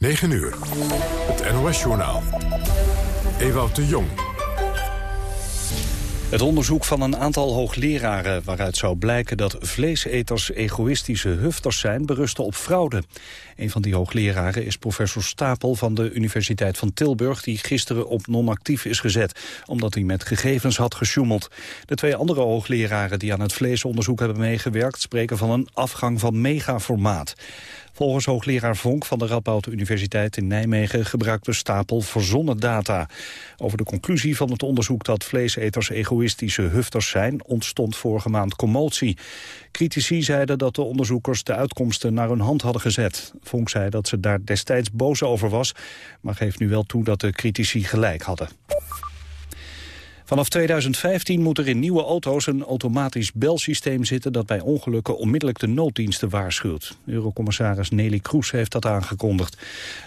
9 uur. Het NOS-journaal. Ewout de Jong. Het onderzoek van een aantal hoogleraren waaruit zou blijken dat vleeseters egoïstische hufters zijn, berustte op fraude. Een van die hoogleraren is professor Stapel van de Universiteit van Tilburg, die gisteren op non-actief is gezet, omdat hij met gegevens had gesjoemeld. De twee andere hoogleraren die aan het vleesonderzoek hebben meegewerkt, spreken van een afgang van megaformaat. Volgens hoogleraar Vonk van de Radboud Universiteit in Nijmegen gebruikte Stapel verzonnen data. Over de conclusie van het onderzoek dat vleeseters egoïstische hufters zijn ontstond vorige maand commotie. Critici zeiden dat de onderzoekers de uitkomsten naar hun hand hadden gezet. Vonk zei dat ze daar destijds boos over was, maar geeft nu wel toe dat de critici gelijk hadden. Vanaf 2015 moet er in nieuwe auto's een automatisch belsysteem zitten... dat bij ongelukken onmiddellijk de nooddiensten waarschuwt. Eurocommissaris Nelly Kroes heeft dat aangekondigd.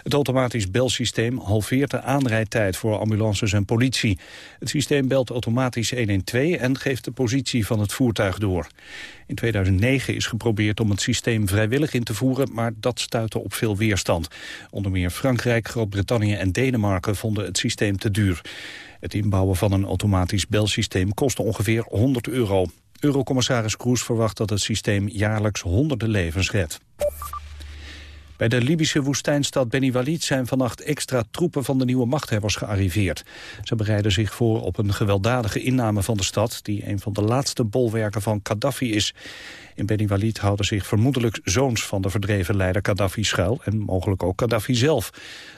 Het automatisch belsysteem halveert de aanrijdtijd voor ambulances en politie. Het systeem belt automatisch 112 en geeft de positie van het voertuig door. In 2009 is geprobeerd om het systeem vrijwillig in te voeren... maar dat stuitte op veel weerstand. Onder meer Frankrijk, Groot-Brittannië en Denemarken vonden het systeem te duur. Het inbouwen van een automatisch belsysteem kostte ongeveer 100 euro. Eurocommissaris Kroes verwacht dat het systeem jaarlijks honderden levens redt. Bij de Libische woestijnstad Beni Walid zijn vannacht extra troepen van de nieuwe machthebbers gearriveerd. Ze bereiden zich voor op een gewelddadige inname van de stad, die een van de laatste bolwerken van Gaddafi is. In Beni Walid houden zich vermoedelijk zoons van de verdreven leider Gaddafi schuil en mogelijk ook Gaddafi zelf.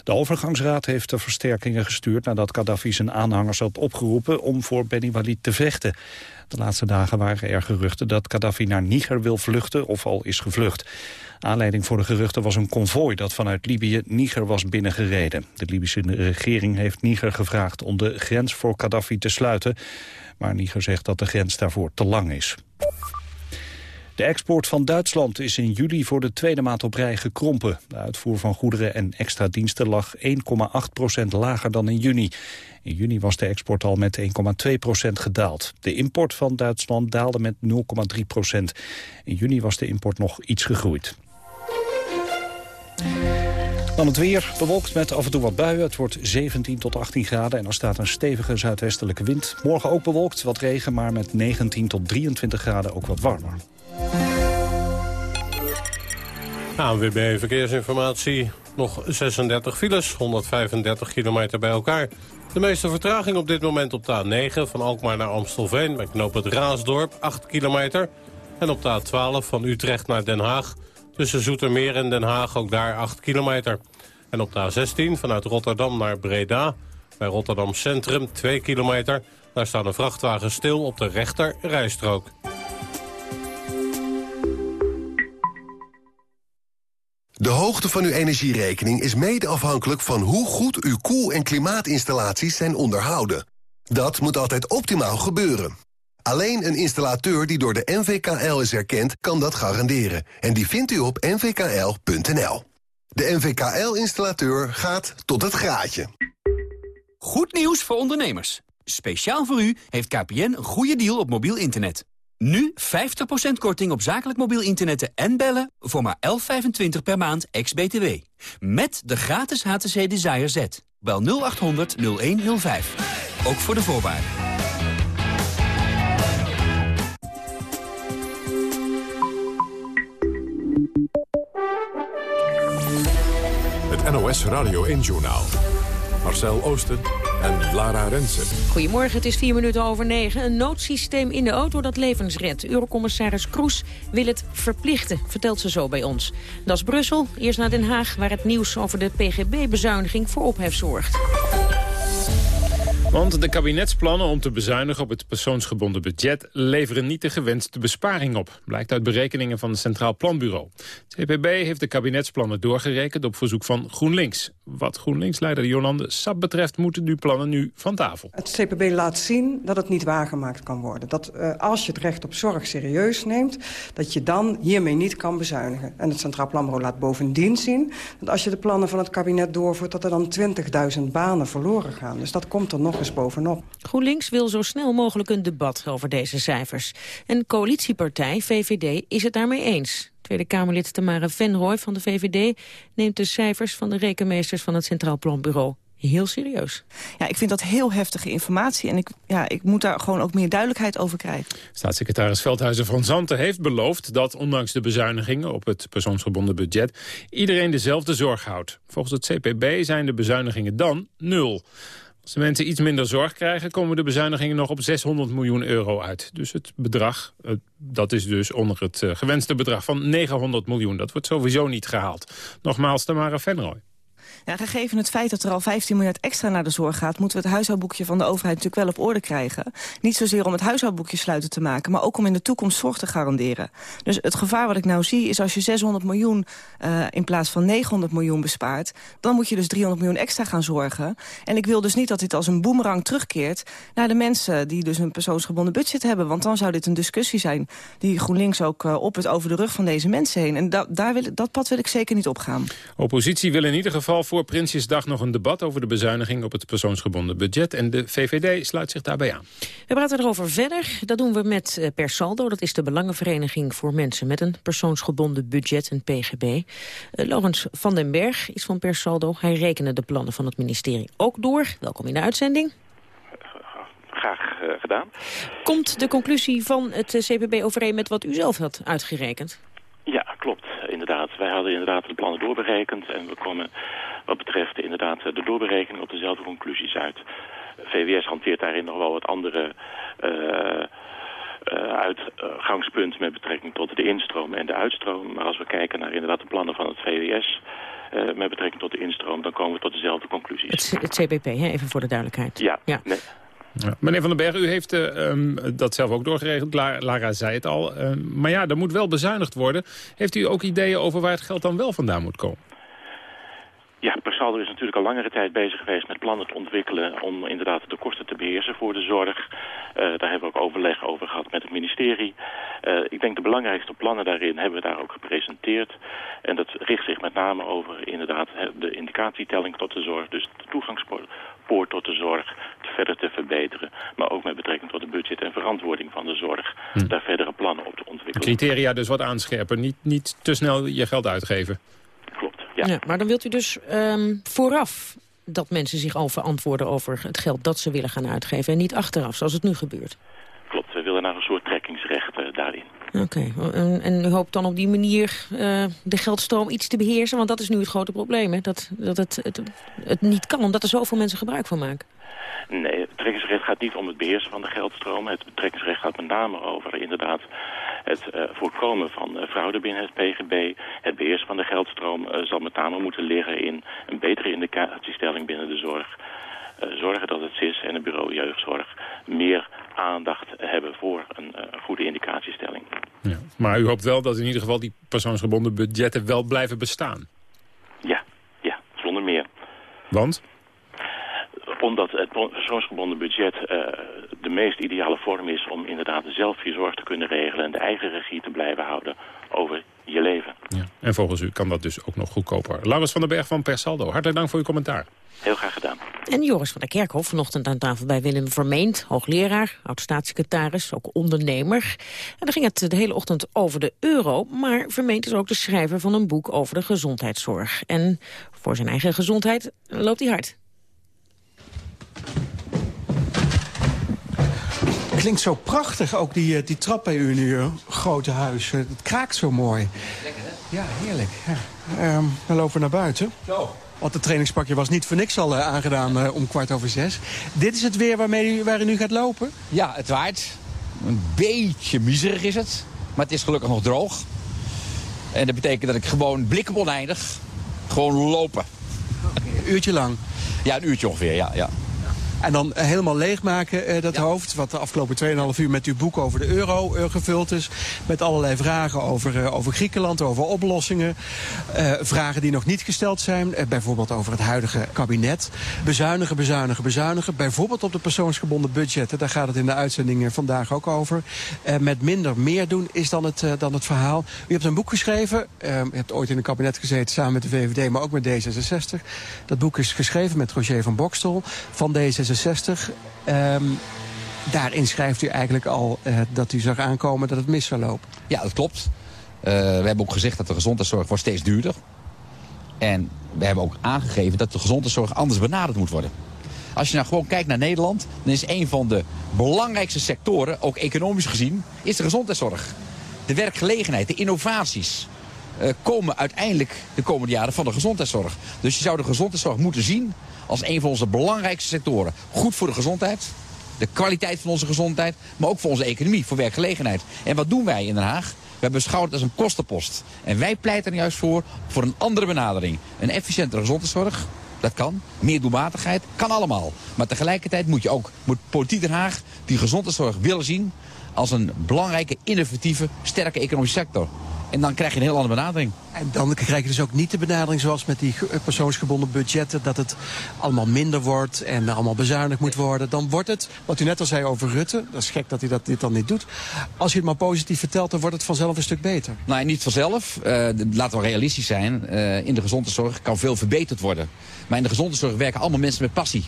De overgangsraad heeft de versterkingen gestuurd nadat Gaddafi zijn aanhangers had opgeroepen om voor Beni Walid te vechten. De laatste dagen waren er geruchten dat Gaddafi naar Niger wil vluchten of al is gevlucht. Aanleiding voor de geruchten was een konvooi dat vanuit Libië Niger was binnengereden. De Libische regering heeft Niger gevraagd om de grens voor Gaddafi te sluiten. Maar Niger zegt dat de grens daarvoor te lang is. De export van Duitsland is in juli voor de tweede maand op rij gekrompen. De uitvoer van goederen en extra diensten lag 1,8 procent lager dan in juni. In juni was de export al met 1,2 procent gedaald. De import van Duitsland daalde met 0,3 procent. In juni was de import nog iets gegroeid. Dan het weer, bewolkt met af en toe wat buien. Het wordt 17 tot 18 graden en er staat een stevige zuidwestelijke wind. Morgen ook bewolkt, wat regen, maar met 19 tot 23 graden ook wat warmer. ANWB Verkeersinformatie. Nog 36 files, 135 kilometer bij elkaar. De meeste vertraging op dit moment op de A9 van Alkmaar naar Amstelveen... bij knoop het Raasdorp, 8 kilometer. En op de A12 van Utrecht naar Den Haag... tussen Zoetermeer en Den Haag ook daar 8 kilometer. En op de A16 vanuit Rotterdam naar Breda... bij Rotterdam Centrum 2 kilometer. Daar staan een vrachtwagen stil op de rechter rijstrook. De hoogte van uw energierekening is mede afhankelijk van hoe goed uw koel- en klimaatinstallaties zijn onderhouden. Dat moet altijd optimaal gebeuren. Alleen een installateur die door de NVKL is erkend, kan dat garanderen. En die vindt u op nvkl.nl. De NVKL-installateur gaat tot het graadje. Goed nieuws voor ondernemers. Speciaal voor u heeft KPN een goede deal op mobiel internet. Nu 50% korting op zakelijk mobiel internet en bellen voor maar 11,25 per maand ex-BTW. Met de gratis HTC Desire Z. Bel 0800 0105. Ook voor de voorwaarden. Radio 1 Journaal. Marcel Oosten en Lara Rensen. Goedemorgen, het is vier minuten over negen. Een noodsysteem in de auto dat levens redt. Eurocommissaris Kroes wil het verplichten, vertelt ze zo bij ons. Dat is Brussel, eerst naar Den Haag... waar het nieuws over de PGB-bezuiniging voor ophef zorgt. Want de kabinetsplannen om te bezuinigen op het persoonsgebonden budget... leveren niet de gewenste besparing op. Blijkt uit berekeningen van het Centraal Planbureau. Het CPB heeft de kabinetsplannen doorgerekend op verzoek van GroenLinks. Wat GroenLinks-leider Jolande Sap betreft... moeten die plannen nu van tafel. Het CPB laat zien dat het niet waargemaakt kan worden. Dat uh, als je het recht op zorg serieus neemt... dat je dan hiermee niet kan bezuinigen. En het Centraal Planbureau laat bovendien zien... dat als je de plannen van het kabinet doorvoert... dat er dan 20.000 banen verloren gaan. Dus dat komt er nog nog eens bovenop. GroenLinks wil zo snel mogelijk een debat over deze cijfers. En coalitiepartij VVD is het daarmee eens. Tweede Kamerlid Tamara Venrooy van de VVD neemt de cijfers van de rekenmeesters van het Centraal Planbureau heel serieus. Ja, ik vind dat heel heftige informatie en ik, ja, ik moet daar gewoon ook meer duidelijkheid over krijgen. Staatssecretaris Veldhuizen van Zanten heeft beloofd dat ondanks de bezuinigingen op het persoonsgebonden budget iedereen dezelfde zorg houdt. Volgens het CPB zijn de bezuinigingen dan nul. Als de mensen iets minder zorg krijgen, komen de bezuinigingen nog op 600 miljoen euro uit. Dus het bedrag, dat is dus onder het eh, gewenste bedrag van 900 miljoen. Dat wordt sowieso niet gehaald. Nogmaals, Tamara Venrooy. Ja, gegeven het feit dat er al 15 miljard extra naar de zorg gaat... moeten we het huishoudboekje van de overheid natuurlijk wel op orde krijgen. Niet zozeer om het huishoudboekje sluiten te maken... maar ook om in de toekomst zorg te garanderen. Dus het gevaar wat ik nou zie is als je 600 miljoen... Uh, in plaats van 900 miljoen bespaart... dan moet je dus 300 miljoen extra gaan zorgen. En ik wil dus niet dat dit als een boemerang terugkeert... naar de mensen die dus een persoonsgebonden budget hebben. Want dan zou dit een discussie zijn die GroenLinks ook uh, op het over de rug van deze mensen heen. En da daar wil, dat pad wil ik zeker niet opgaan. Oppositie wil in ieder geval voor Prinsjesdag nog een debat over de bezuiniging op het persoonsgebonden budget. En de VVD sluit zich daarbij aan. We praten erover verder. Dat doen we met uh, Persaldo. Dat is de Belangenvereniging voor mensen met een persoonsgebonden budget, een PGB. Uh, Laurens van den Berg is van Persaldo. Hij rekende de plannen van het ministerie ook door. Welkom in de uitzending. Graag uh, gedaan. Komt de conclusie van het CPB overeen met wat u zelf had uitgerekend? Wij hadden inderdaad de plannen doorberekend en we komen wat betreft inderdaad de doorberekening op dezelfde conclusies uit. VWS hanteert daarin nog wel wat andere uh, uh, uitgangspunten met betrekking tot de instroom en de uitstroom. Maar als we kijken naar inderdaad de plannen van het VWS... Uh, met betrekking tot de instroom, dan komen we tot dezelfde conclusies. Het, het CBP, hè? even voor de duidelijkheid. Ja, ja. Nee. Ja. Meneer Van den Berg, u heeft uh, um, dat zelf ook doorgeregeld. Lara, Lara zei het al. Uh, maar ja, er moet wel bezuinigd worden. Heeft u ook ideeën over waar het geld dan wel vandaan moet komen? Ja, Persaldo is natuurlijk al langere tijd bezig geweest met plannen te ontwikkelen om inderdaad de kosten te beheersen voor de zorg. Uh, daar hebben we ook overleg over gehad met het ministerie. Uh, ik denk de belangrijkste plannen daarin hebben we daar ook gepresenteerd. En dat richt zich met name over inderdaad de indicatietelling tot de zorg, dus de toegangspoort tot de zorg te verder te verbeteren. Maar ook met betrekking tot de budget en verantwoording van de zorg, hm. daar verdere plannen op te ontwikkelen. De criteria dus wat aanscherpen, niet, niet te snel je geld uitgeven. Ja. ja. maar dan wilt u dus um, vooraf dat mensen zich al verantwoorden over het geld dat ze willen gaan uitgeven... en niet achteraf, zoals het nu gebeurt. Klopt, we willen naar een soort trekkingsrecht uh, daarin. Oké, en, en, u hoopt dan op die manier uh, de geldstroom iets te beheersen? Want dat is nu het grote probleem, hè? Dat, dat het, het, niet kan, omdat er zoveel mensen gebruik van maken. Nee, het betrekkingsrecht gaat niet om het beheersen van de geldstroom. Het betrekkingsrecht gaat met name over inderdaad het uh, voorkomen van fraude binnen het PGB. Het beheersen van de geldstroom zal met name moeten liggen in een betere indicatiestelling binnen de zorg. zorgen dat het CIS en het bureau jeugdzorg meer aandacht hebben voor een goede indicatiestelling. Ja, maar u hoopt wel dat in ieder geval die persoonsgebonden budgetten wel blijven bestaan? Ja, ja, zonder meer. Want? omdat het persoonsgebonden budget uh, de meest ideale vorm is om inderdaad zelf je zorg te kunnen regelen en de eigen regie te blijven houden over je leven. Ja. En volgens u kan dat dus ook nog goedkoper. Laurens van den Berg van Persaldo, hartelijk dank voor uw commentaar. Heel graag gedaan. En Joris van der Kerkhof vanochtend aan tafel bij Willem Vermeend, hoogleraar, oud-staatssecretaris, ook ondernemer. En dan ging het de hele ochtend over de euro, maar Vermeend is ook de schrijver van een boek over de gezondheidszorg. En voor zijn eigen gezondheid loopt hij hard. Klinkt zo prachtig, ook die, die trap bij u in uw grote huis. Het kraakt zo mooi. Lekker, hè? Ja, heerlijk. Ja. Um, we lopen naar buiten. Zo. Want het trainingspakje was niet voor niks al uh, aangedaan uh, om kwart over zes. Dit is het weer waarmee u, waar u nu gaat lopen? Ja, het waait. Een beetje miserig is het. Maar het is gelukkig nog droog. En dat betekent dat ik gewoon blik op oneindig gewoon lopen. Okay, een uurtje lang? Ja, een uurtje ongeveer, ja. ja. En dan helemaal leegmaken, uh, dat ja. hoofd. Wat de afgelopen 2,5 uur met uw boek over de euro uh, gevuld is. Met allerlei vragen over, uh, over Griekenland, over oplossingen. vragen die nog niet gesteld zijn. bijvoorbeeld over het huidige kabinet. Bezuinigen, bezuinigen, bezuinigen. Bijvoorbeeld op de persoonsgebonden budgetten. Daar gaat het in de uitzending vandaag ook over. met minder meer doen is dan het, dan het verhaal. U hebt een boek geschreven. u hebt ooit in een kabinet gezeten samen met de VVD, maar ook met D66. Dat boek is geschreven met Roger van Bokstel van D66. D66. Ehm, daarin schrijft u eigenlijk al uh, dat u zag aankomen dat het mis zou lopen. Ja, dat klopt. Uh, we hebben ook gezegd dat de gezondheidszorg wordt steeds duurder. En we hebben ook aangegeven dat de gezondheidszorg anders benaderd moet worden. Als je nou gewoon kijkt naar Nederland... dan is een van de belangrijkste sectoren, ook economisch gezien... is de gezondheidszorg. De werkgelegenheid, de innovaties... Uh, komen uiteindelijk de komende jaren van de gezondheidszorg. Dus je zou de gezondheidszorg moeten zien als een van onze belangrijkste sectoren. Goed voor de gezondheid, de kwaliteit van onze gezondheid... maar ook voor onze economie, voor werkgelegenheid. En wat doen wij in Den Haag? We beschouwen het als een kostenpost. En wij pleiten er juist voor, voor een andere benadering. Een efficiëntere gezondheidszorg, dat kan. Meer doelmatigheid, kan allemaal. Maar tegelijkertijd moet je ook, moet politiek Den Haag die gezondheidszorg willen zien... als een belangrijke, innovatieve, sterke economische sector. En dan krijg je een heel andere benadering. En dan krijg je dus ook niet de benadering zoals met die persoonsgebonden budgetten... dat het allemaal minder wordt en allemaal bezuinigd moet worden. Dan wordt het, wat u net al zei over Rutte... dat is gek dat hij dat, dit dan niet doet. Als je het maar positief vertelt, dan wordt het vanzelf een stuk beter. Nee, niet vanzelf. Uh, laten we realistisch zijn. Uh, in de gezondheidszorg kan veel verbeterd worden. Maar in de gezondheidszorg werken allemaal mensen met passie.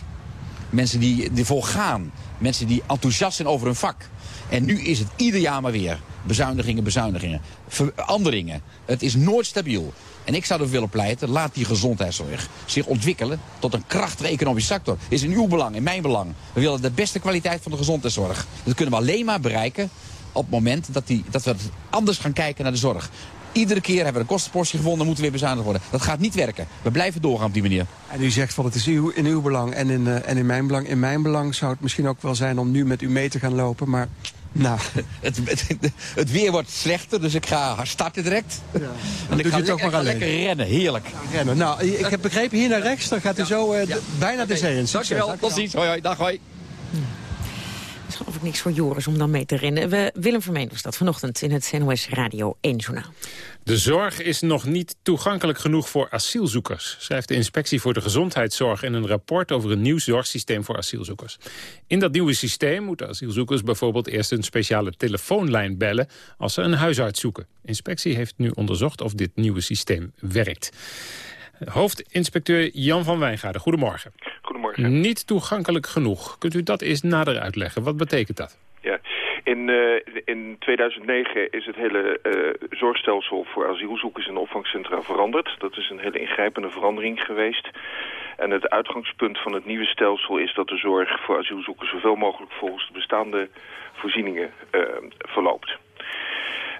Mensen die, die vol gaan. Mensen die enthousiast zijn over hun vak. En nu is het ieder jaar maar weer. Bezuinigingen, bezuinigingen. Veranderingen. Het is nooit stabiel. En ik zou ervoor willen pleiten, laat die gezondheidszorg zich ontwikkelen tot een krachtige economische sector. Is in uw belang, in mijn belang. We willen de beste kwaliteit van de gezondheidszorg. Dat kunnen we alleen maar bereiken op het moment dat, die, dat we anders gaan kijken naar de zorg. Iedere keer hebben we een kostenpostje gevonden, moeten we weer bezuinigd worden. Dat gaat niet werken. We blijven doorgaan op die manier. En u zegt van het is in uw belang en in, uh, en in mijn belang. In mijn belang zou het misschien ook wel zijn om nu met u mee te gaan lopen. Maar nou, het, het, het, weer wordt slechter, dus ik ga starten direct. Ja. En ik ga, toch maar lekker rennen, heerlijk. rennen. Nou, ik heb begrepen, hier naar rechts, dan gaat u zo uh, bijna de zee in. Dankjewel, tot ziens. Hoi, hoi, dag, hoi. Geloof ik niks voor Joris om dan mee te rennen. We, Willem Vermeen was dat vanochtend in het NOS Radio 1 Journaal. De zorg is nog niet toegankelijk genoeg voor asielzoekers... schrijft de Inspectie voor de Gezondheidszorg in een rapport... over een nieuw zorgsysteem voor asielzoekers. In dat nieuwe systeem moeten asielzoekers bijvoorbeeld eerst een speciale telefoonlijn bellen... als ze een huisarts zoeken. Inspectie heeft nu onderzocht of dit nieuwe systeem werkt. Hoofdinspecteur Jan van Wijngaarden, goedemorgen. Goedemorgen. Niet toegankelijk genoeg. Kunt u dat eens nader uitleggen? Wat betekent dat? Ja, in, uh, in 2009 is het hele uh, zorgstelsel voor asielzoekers en opvangcentra veranderd. Dat is een hele ingrijpende verandering geweest. En het uitgangspunt van het nieuwe stelsel is dat de zorg voor asielzoekers zoveel mogelijk volgens de bestaande voorzieningen uh, verloopt.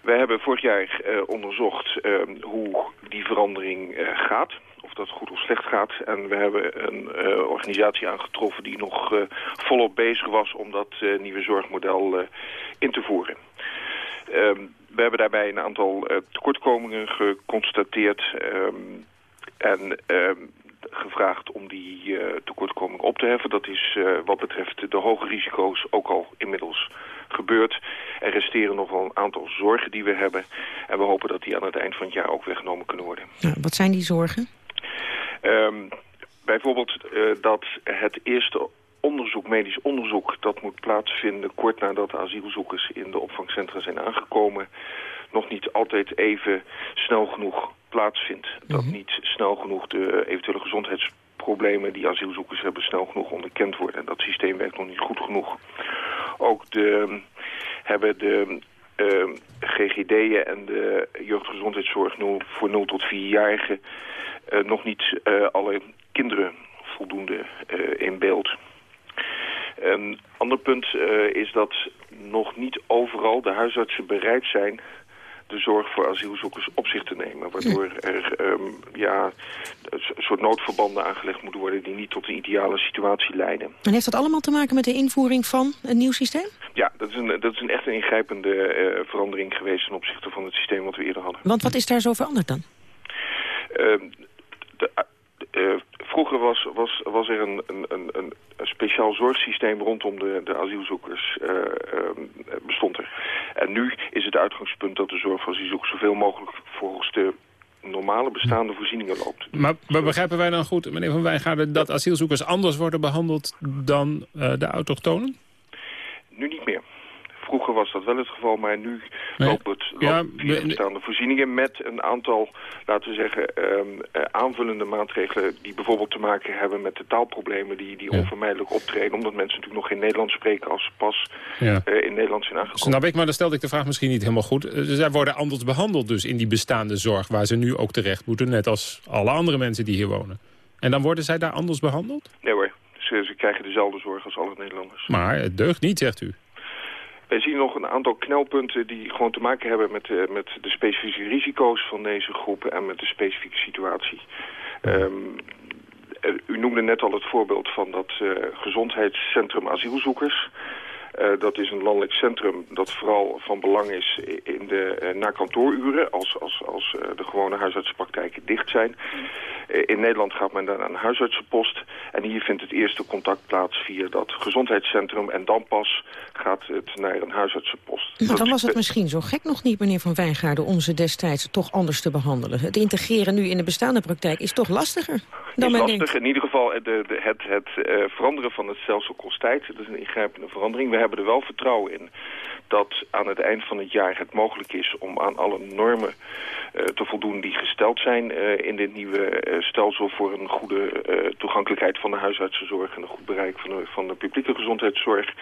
Wij hebben vorig jaar onderzocht hoe die verandering gaat dat goed of slecht gaat. En we hebben een uh, organisatie aangetroffen die nog uh, volop bezig was om dat uh, nieuwe zorgmodel in te voeren. Um, we hebben daarbij een aantal tekortkomingen geconstateerd um, en um, gevraagd om die tekortkomingen op te heffen. Dat is wat betreft de hoge risico's ook al inmiddels gebeurd. Er resteren nog wel een aantal zorgen die we hebben. En we hopen dat die aan het eind van het jaar ook weggenomen kunnen worden. Wat zijn die zorgen? Um, bijvoorbeeld uh, dat het eerste onderzoek, medisch onderzoek, dat moet plaatsvinden kort nadat de asielzoekers in de opvangcentra zijn aangekomen, nog niet altijd even snel genoeg plaatsvindt. Dat mhm. niet snel genoeg de eventuele gezondheidsproblemen die asielzoekers hebben snel genoeg onderkend worden. En dat systeem werkt nog niet goed genoeg. Ook de, hebben de uh, GGD'en en de jeugdgezondheidszorg voor 0 tot 4-jarigen uh, nog niet uh, alle kinderen voldoende uh, in beeld. Een ander punt is dat nog niet overal de huisartsen bereid zijn de zorg voor asielzoekers op zich te nemen. Waardoor er um, ja, een soort noodverbanden aangelegd moeten worden... die niet tot een ideale situatie leiden. En heeft dat allemaal te maken met de invoering van een nieuw systeem? Ja, dat is, een, dat is een echt een ingrijpende uh, verandering geweest... ten opzichte van het systeem wat we eerder hadden. Want wat is daar zo veranderd dan? Uh, de, uh, vroeger was, was, was er een, een, een, een speciaal zorgsysteem rondom de, de asielzoekers uh, uh, bestond er. En nu is het uitgangspunt dat de zorg voor asielzoekers zoveel mogelijk volgens de normale bestaande voorzieningen loopt. Maar, maar begrijpen wij dan goed, meneer Van Wijngaarden, dat asielzoekers anders worden behandeld dan uh, de autochtonen? Nu niet meer. Vroeger was dat wel het geval, maar nu Nee. loopt het Ja, we- bestaande voorzieningen met een aantal, laten we zeggen, ehm, eh, aanvullende maatregelen die bijvoorbeeld te maken hebben met de taalproblemen die, die Ja. onvermijdelijk optreden, omdat mensen natuurlijk nog geen Nederlands spreken als ze pas Ja. eh, in Nederland zijn aangekomen. Snap ik, maar dan stelde ik de vraag misschien niet helemaal goed. Eh, Zij worden anders behandeld dus in die bestaande zorg... waar ze nu ook terecht moeten, net als alle andere mensen die hier wonen. En dan worden zij daar anders behandeld? Nee hoor, ze, ze krijgen dezelfde zorg als alle Nederlanders. Maar het deugt niet, zegt u. Wij zien nog een aantal knelpunten die gewoon te maken hebben met, de- met de specifieke risico's van deze groepen en met de specifieke situatie. Ehm, eh, u noemde net al het voorbeeld van dat eh, gezondheidscentrum asielzoekers. Eh, dat is een landelijk centrum dat vooral van belang is in de eh, na-kantooruren als, als, als eh, de gewone huisartsenpraktijken dicht zijn. In Nederland gaat men dan naar een huisartsenpost en hier vindt het eerste contact plaats via dat gezondheidscentrum en dan pas gaat het naar een huisartsenpost. Maar Dat dan was het misschien zo gek nog niet, meneer Van Wijngaarden... om ze destijds toch anders te behandelen. Het integreren nu in de bestaande praktijk is toch lastiger dan men lastig. denkt. In ieder geval de, de, het, het veranderen van het stelsel kost tijd. Dat is een ingrijpende verandering. We hebben er wel vertrouwen in dat aan het eind van het jaar het mogelijk is om aan alle normen eh, te voldoen die gesteld zijn eh, in dit nieuwe eh, stelsel voor een goede toegankelijkheid van de huisartsenzorg en een goed bereik van de, van de publieke gezondheidszorg.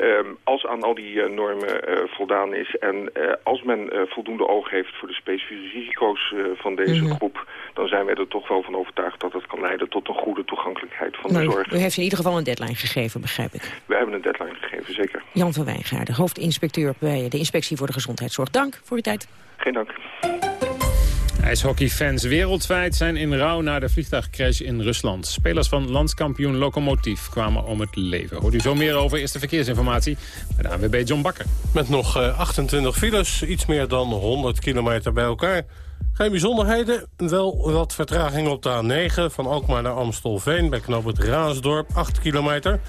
Ehm, als aan al die eh, normen eh, voldaan is en eh, als men voldoende oog heeft voor de specifieke risico's van deze Mhm. groep, dan zijn wij er toch wel van overtuigd dat het kan leiden tot een goede toegankelijkheid van de zorg. u heeft in ieder geval een deadline gegeven, begrijp ik. We hebben een deadline gegeven, zeker. Jan van Wijngaarden, hoofdinspecteur bij de Inspectie voor de Gezondheidszorg. Dank voor uw tijd. Geen dank. IJshockeyfans wereldwijd zijn in rouw na de vliegtuigcrash in Rusland. Spelers van landskampioen Lokomotief kwamen om het leven. Hoort u zo meer over eerste verkeersinformatie bij de ANWB John Bakker. Met nog eh, 28 files, iets meer dan 100 kilometer bij elkaar. Geen bijzonderheden, wel wat vertraging op de A9... van Alkmaar naar Amstelveen bij knoop Raasdorp, 8 kilometer.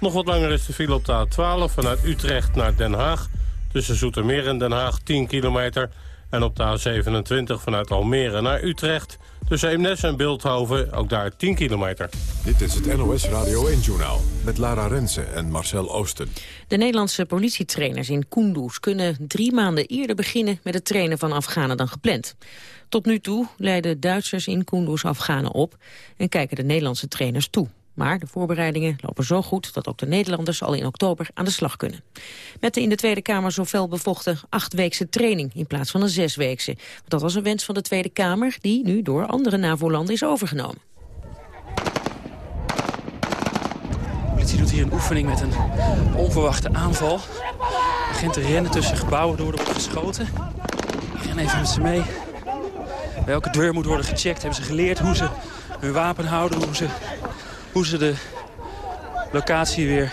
Nog wat langer is de file op de A12 vanuit Utrecht naar Den Haag... tussen Zoetermeer en Den Haag, 10 kilometer... En op de A27 vanuit Almere naar Utrecht... tussen Eemnes en Beeldhoven, ook daar 10 kilometer. Dit is het NOS Radio 1-journaal met Lara Rensen en Marcel Oosten. De Nederlandse politietrainers in Kunduz kunnen drie maanden eerder beginnen met het trainen van Afghanen dan gepland. Tot nu toe leiden Duitsers in Kunduz Afghanen op en kijken de Nederlandse trainers toe. Maar de voorbereidingen lopen zo goed dat ook de Nederlanders al in oktober aan de slag kunnen. Met de in de Tweede Kamer zoveel bevochten achtweekse training in plaats van een zesweekse. Dat was een wens van de Tweede Kamer die nu door andere NAVO-landen is overgenomen. De politie doet hier een oefening met een onverwachte aanval. Agenten rennen tussen gebouwen door, er wordt geschoten. Ik ren even met ze mee. Bij elke deur moet worden gecheckt. Hebben ze geleerd hoe ze hun wapen houden, hoe ze, hoe ze de locatie weer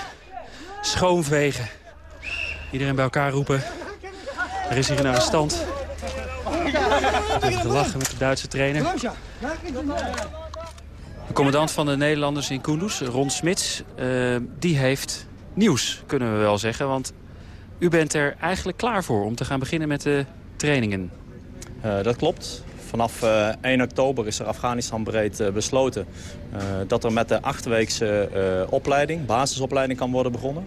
schoonvegen. Iedereen bij elkaar roepen. Er is hier een arrestant. Even gelachen met de Duitse trainer. De commandant van de Nederlanders in Kunduz, Ron Smits, eh, die heeft nieuws, kunnen we wel zeggen. Want u bent er eigenlijk klaar voor om te gaan beginnen met de trainingen. Uh, dat klopt. Vanaf uh, 1 oktober is er Afghanistan breed uh, besloten uh, dat er met de achtweekse opleiding, basisopleiding kan worden begonnen.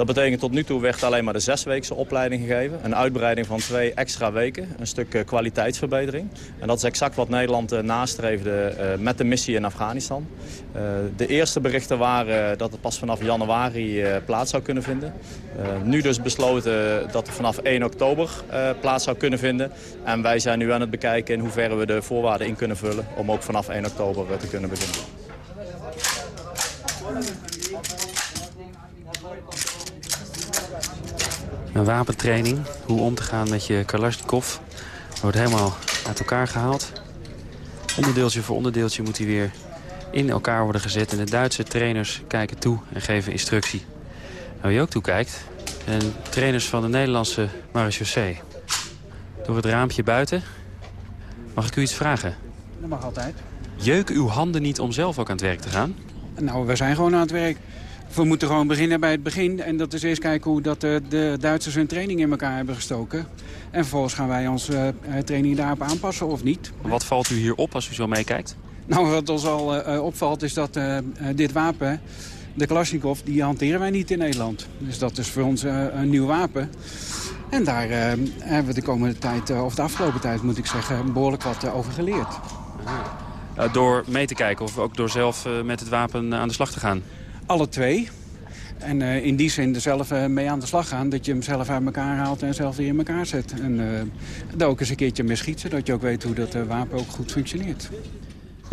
Dat betekent tot nu toe werd alleen maar de zesweekse opleiding gegeven. Een uitbreiding van twee extra weken. Een stuk kwaliteitsverbetering. En dat is exact wat Nederland nastreefde met de missie in Afghanistan. de eerste berichten waren dat het pas vanaf januari plaats zou kunnen vinden. nu dus besloten dat het vanaf 1 oktober plaats zou kunnen vinden. En wij zijn nu aan het bekijken in hoeverre we de voorwaarden in kunnen vullen... om ook vanaf 1 oktober te kunnen beginnen. Een wapentraining, hoe om te gaan met je Kalashnikov. Wordt helemaal uit elkaar gehaald. Onderdeeltje voor onderdeeltje moet hij weer in elkaar worden gezet. En de Duitse trainers kijken toe en geven instructie. Nou, wie ook toekijkt, zijn trainers van de Nederlandse marechaussee. Door het raampje buiten. Mag ik u iets vragen? Dat mag altijd. Jeuk uw handen niet om zelf ook aan het werk te gaan? Nou, we zijn gewoon aan het werk. We moeten gewoon beginnen bij het begin. En dat is eerst kijken hoe dat de, de Duitsers hun training in elkaar hebben gestoken. En vervolgens gaan wij onze uh, training daarop aanpassen of niet. Wat valt u hier op als u zo meekijkt? Nou, wat ons al uh, opvalt is dat uh, dit wapen De Kalashnikov die hanteren wij niet in Nederland. Dus dat is voor ons een nieuw wapen. En daar hebben we de komende tijd, of de afgelopen tijd moet ik zeggen, behoorlijk wat over geleerd. door mee te kijken of ook door zelf met het wapen aan de slag te gaan? Alle twee. En uh, in die zin er zelf uh, mee aan de slag gaan. Dat je hem zelf uit elkaar haalt en zelf weer in elkaar zet. En uh, daar ook eens een keertje mee schieten. Dat je ook weet hoe dat wapen ook goed functioneert.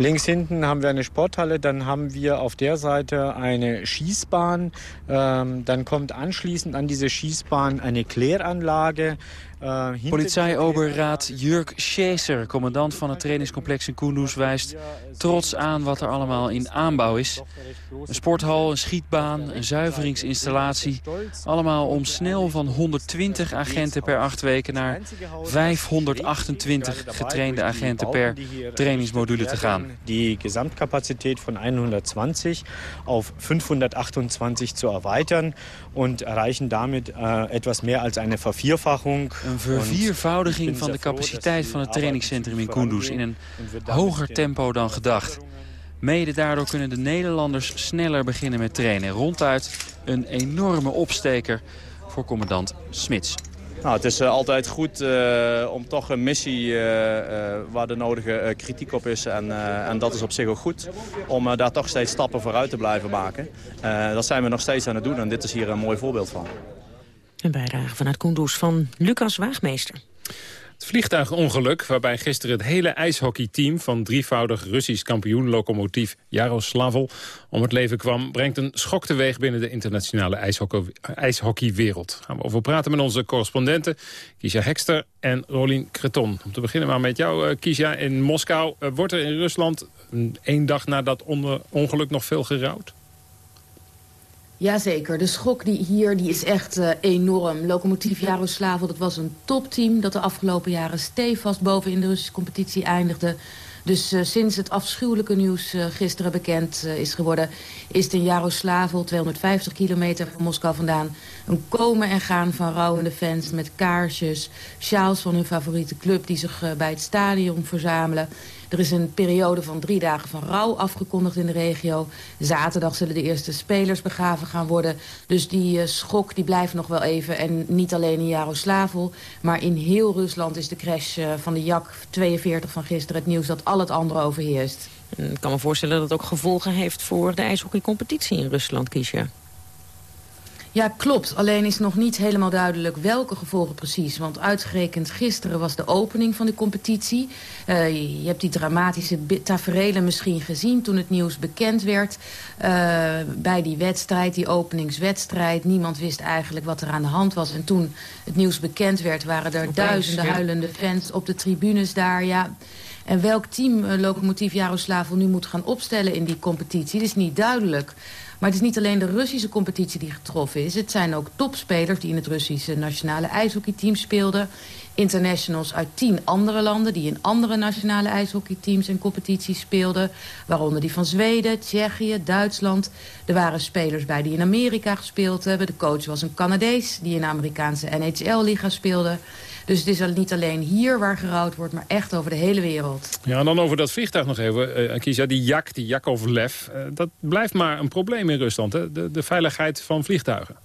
Links hinten haben wir eine Sporthalle, dann haben wir auf der Seite eine Schießbahn. Ähm, dann kommt anschließend an diese Schießbahn eine Kläranlage. Uh, Polizeioberraad Jurk Scheser, commandant van het trainingscomplex in Kunduz, wijst trots aan wat er allemaal in aanbouw is. Een sporthal, een schietbaan, een zuiveringsinstallatie. Allemaal om snel van 120 agenten per acht weken naar 528 getrainde agenten per trainingsmodule te gaan. Die gesamtcapaciteit van 120 auf 528 zu erweitern und erreichen damit äh, etwas mehr als eine Vervierfachung. Een verviervoudiging van de capaciteit van het trainingscentrum in Kunduz in een hoger tempo dan gedacht. Mede daardoor kunnen de Nederlanders sneller beginnen met trainen. Ronduit een enorme opsteker voor commandant Smits. Nou, het is uh, altijd goed uh, om toch een missie uh, waar de nodige kritiek op is. En, en, dat is op zich ook goed. Om daar toch steeds stappen vooruit te blijven maken. dat zijn we nog steeds aan het doen en dit is hier een mooi voorbeeld van. Een bijdrage vanuit Kunduz van Lucas Waagmeester. Het vliegtuigongeluk waarbij gisteren het hele ijshockeyteam... van drievoudig Russisch kampioen locomotief Jaroslavl om het leven kwam... brengt een schok teweeg binnen de internationale ijshockey, ijshockeywereld. Gaan we over praten met onze correspondenten Kisha Hekster en Rolien Kreton. Om te beginnen maar met jou, eh, Kisha. In Moskou eh, wordt er in Rusland één dag na dat ongeluk nog veel gerouwd? Jazeker, de schok die hier die is echt uh, enorm. Lokomotief Jaroslavel, dat was een topteam... dat de afgelopen jaren stevast boven in de Russische competitie eindigde. Dus uh, sinds het afschuwelijke nieuws uh, gisteren bekend is geworden... is het in Jaroslavel, 250 kilometer van Moskou vandaan... een komen en gaan van rouwende fans met kaarsjes... sjaals van hun favoriete club die zich bij het stadion verzamelen... Er is een periode van drie dagen van rouw afgekondigd in de regio. Zaterdag zullen de eerste spelers begraven gaan worden. Dus die uh, schok die blijft nog wel even. En niet alleen in Jaroslavel, maar in heel Rusland is de crash uh, van de Jak 42 van gisteren het nieuws dat al het andere overheerst. Ik kan me voorstellen dat het ook gevolgen heeft voor de ijshockeycompetitie in Rusland, Kiesja. Ja, klopt. Alleen is nog niet helemaal duidelijk welke gevolgen precies. Want uitgerekend gisteren was de opening van de competitie. Uh, je hebt die dramatische taferelen misschien gezien toen het nieuws bekend werd. Uh, bij die wedstrijd, die openingswedstrijd. Niemand wist eigenlijk wat er aan de hand was. En toen het nieuws bekend werd waren er duizenden huilende fans op de tribunes daar. Ja. En welk team uh, Lokomotief Jaroslavel nu moet gaan opstellen in die competitie, dat is niet duidelijk. Maar het is niet alleen de Russische competitie die getroffen is. Het zijn ook topspelers die in het Russische nationale ijshockeyteam speelden. Internationals uit tien andere landen die in andere nationale ijshockeyteams en competities speelden. Waaronder die van Zweden, Tsjechië, Duitsland. Er waren spelers bij die in Amerika gespeeld hebben. De coach was een Canadees die in de Amerikaanse NHL-liga speelde. Dus het is niet alleen hier waar gerouwd wordt, maar echt over de hele wereld. Ja, en dan over dat vliegtuig nog even, uh, Kisa, die Jak, die Jakovlev. Uh, dat blijft maar een probleem in Rusland, hè? De, de veiligheid van vliegtuigen.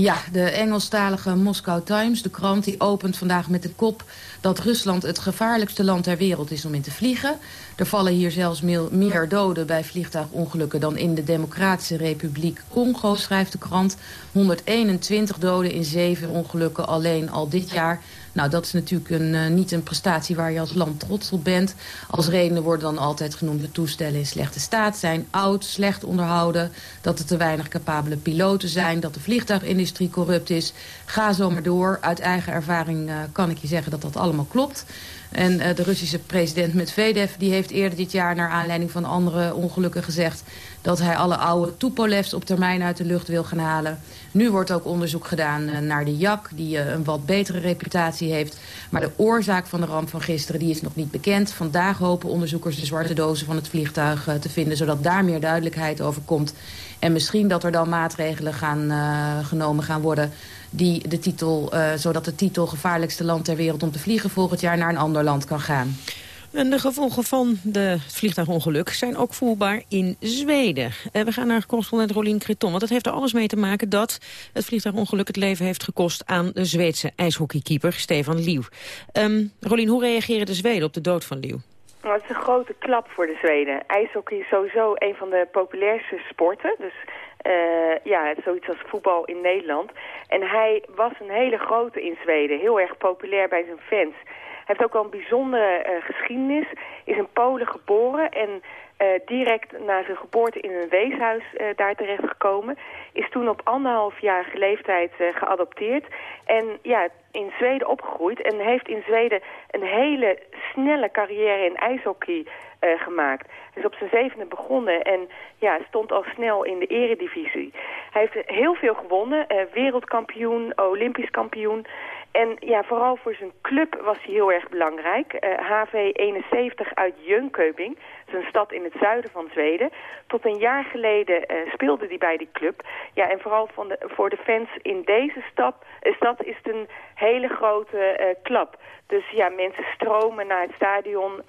Ja, de Engelstalige Moscow Times, de krant, die opent vandaag met de kop... dat Rusland het gevaarlijkste land ter wereld is om in te vliegen. Er vallen hier zelfs meer doden bij vliegtuigongelukken... dan in de Democratische Republiek Congo, schrijft de krant. 121 doden in zeven ongelukken alleen al dit jaar. Nou, dat is natuurlijk een, uh, niet een prestatie waar je als land trots op bent. Als redenen worden dan altijd genoemd... de toestellen in slechte staat zijn, oud, slecht onderhouden... dat er te weinig capabele piloten zijn... dat de vliegtuigindustrie corrupt is. Ga zo maar door. Uit eigen ervaring uh, kan ik je zeggen dat dat allemaal klopt. En uh, de Russische president Medvedev die heeft eerder dit jaar... naar aanleiding van andere ongelukken gezegd... dat hij alle oude Tupolevs op termijn uit de lucht wil gaan halen. Nu wordt ook onderzoek gedaan uh, naar de Jak... die uh, een wat betere reputatie heeft. Maar de oorzaak van de ramp van gisteren die is nog niet bekend. Vandaag hopen onderzoekers de zwarte dozen van het vliegtuig te vinden... zodat daar meer duidelijkheid over komt. En misschien dat er dan maatregelen gaan, genomen gaan worden die de titel, zodat de titel gevaarlijkste land ter wereld om te vliegen volgend jaar naar een ander land kan gaan. En de gevolgen van de, vliegtuigongeluk zijn ook voelbaar in Zweden. We gaan naar correspondent Rolien Creton, want het heeft er alles mee te maken dat het vliegtuigongeluk het leven heeft gekost aan de Zweedse ijshockeykeeper Stefan Liew. Um, Rolien, hoe reageren de Zweden op de dood van Liew? Nou, het is een grote klap voor de Zweden. IJshockey is sowieso een van de populairste sporten. Dus uh, ja, zoiets als voetbal in Nederland. En hij was een hele grote in Zweden. Heel erg populair bij zijn fans. Heeft ook al een bijzondere uh, geschiedenis. Is in Polen geboren en uh, direct na zijn geboorte in een weeshuis uh, daar terecht gekomen. Is toen op anderhalfjarige leeftijd geadopteerd. En ja, in Zweden opgegroeid. En heeft in Zweden een hele snelle carrière in ijshockey gemaakt. Hij is op zijn zevende begonnen en ja, stond al snel in de eredivisie. Hij heeft heel veel gewonnen. wereldkampioen, olympisch kampioen. En ja, vooral voor zijn club was hij heel erg belangrijk. HV 71 uit Jönköping een stad in het zuiden van Zweden. Tot een jaar geleden uh, speelde hij bij die club. Ja, en vooral van de, voor de fans in deze stad, uh, stad is het een hele grote klap. Dus ja, mensen stromen naar het stadion,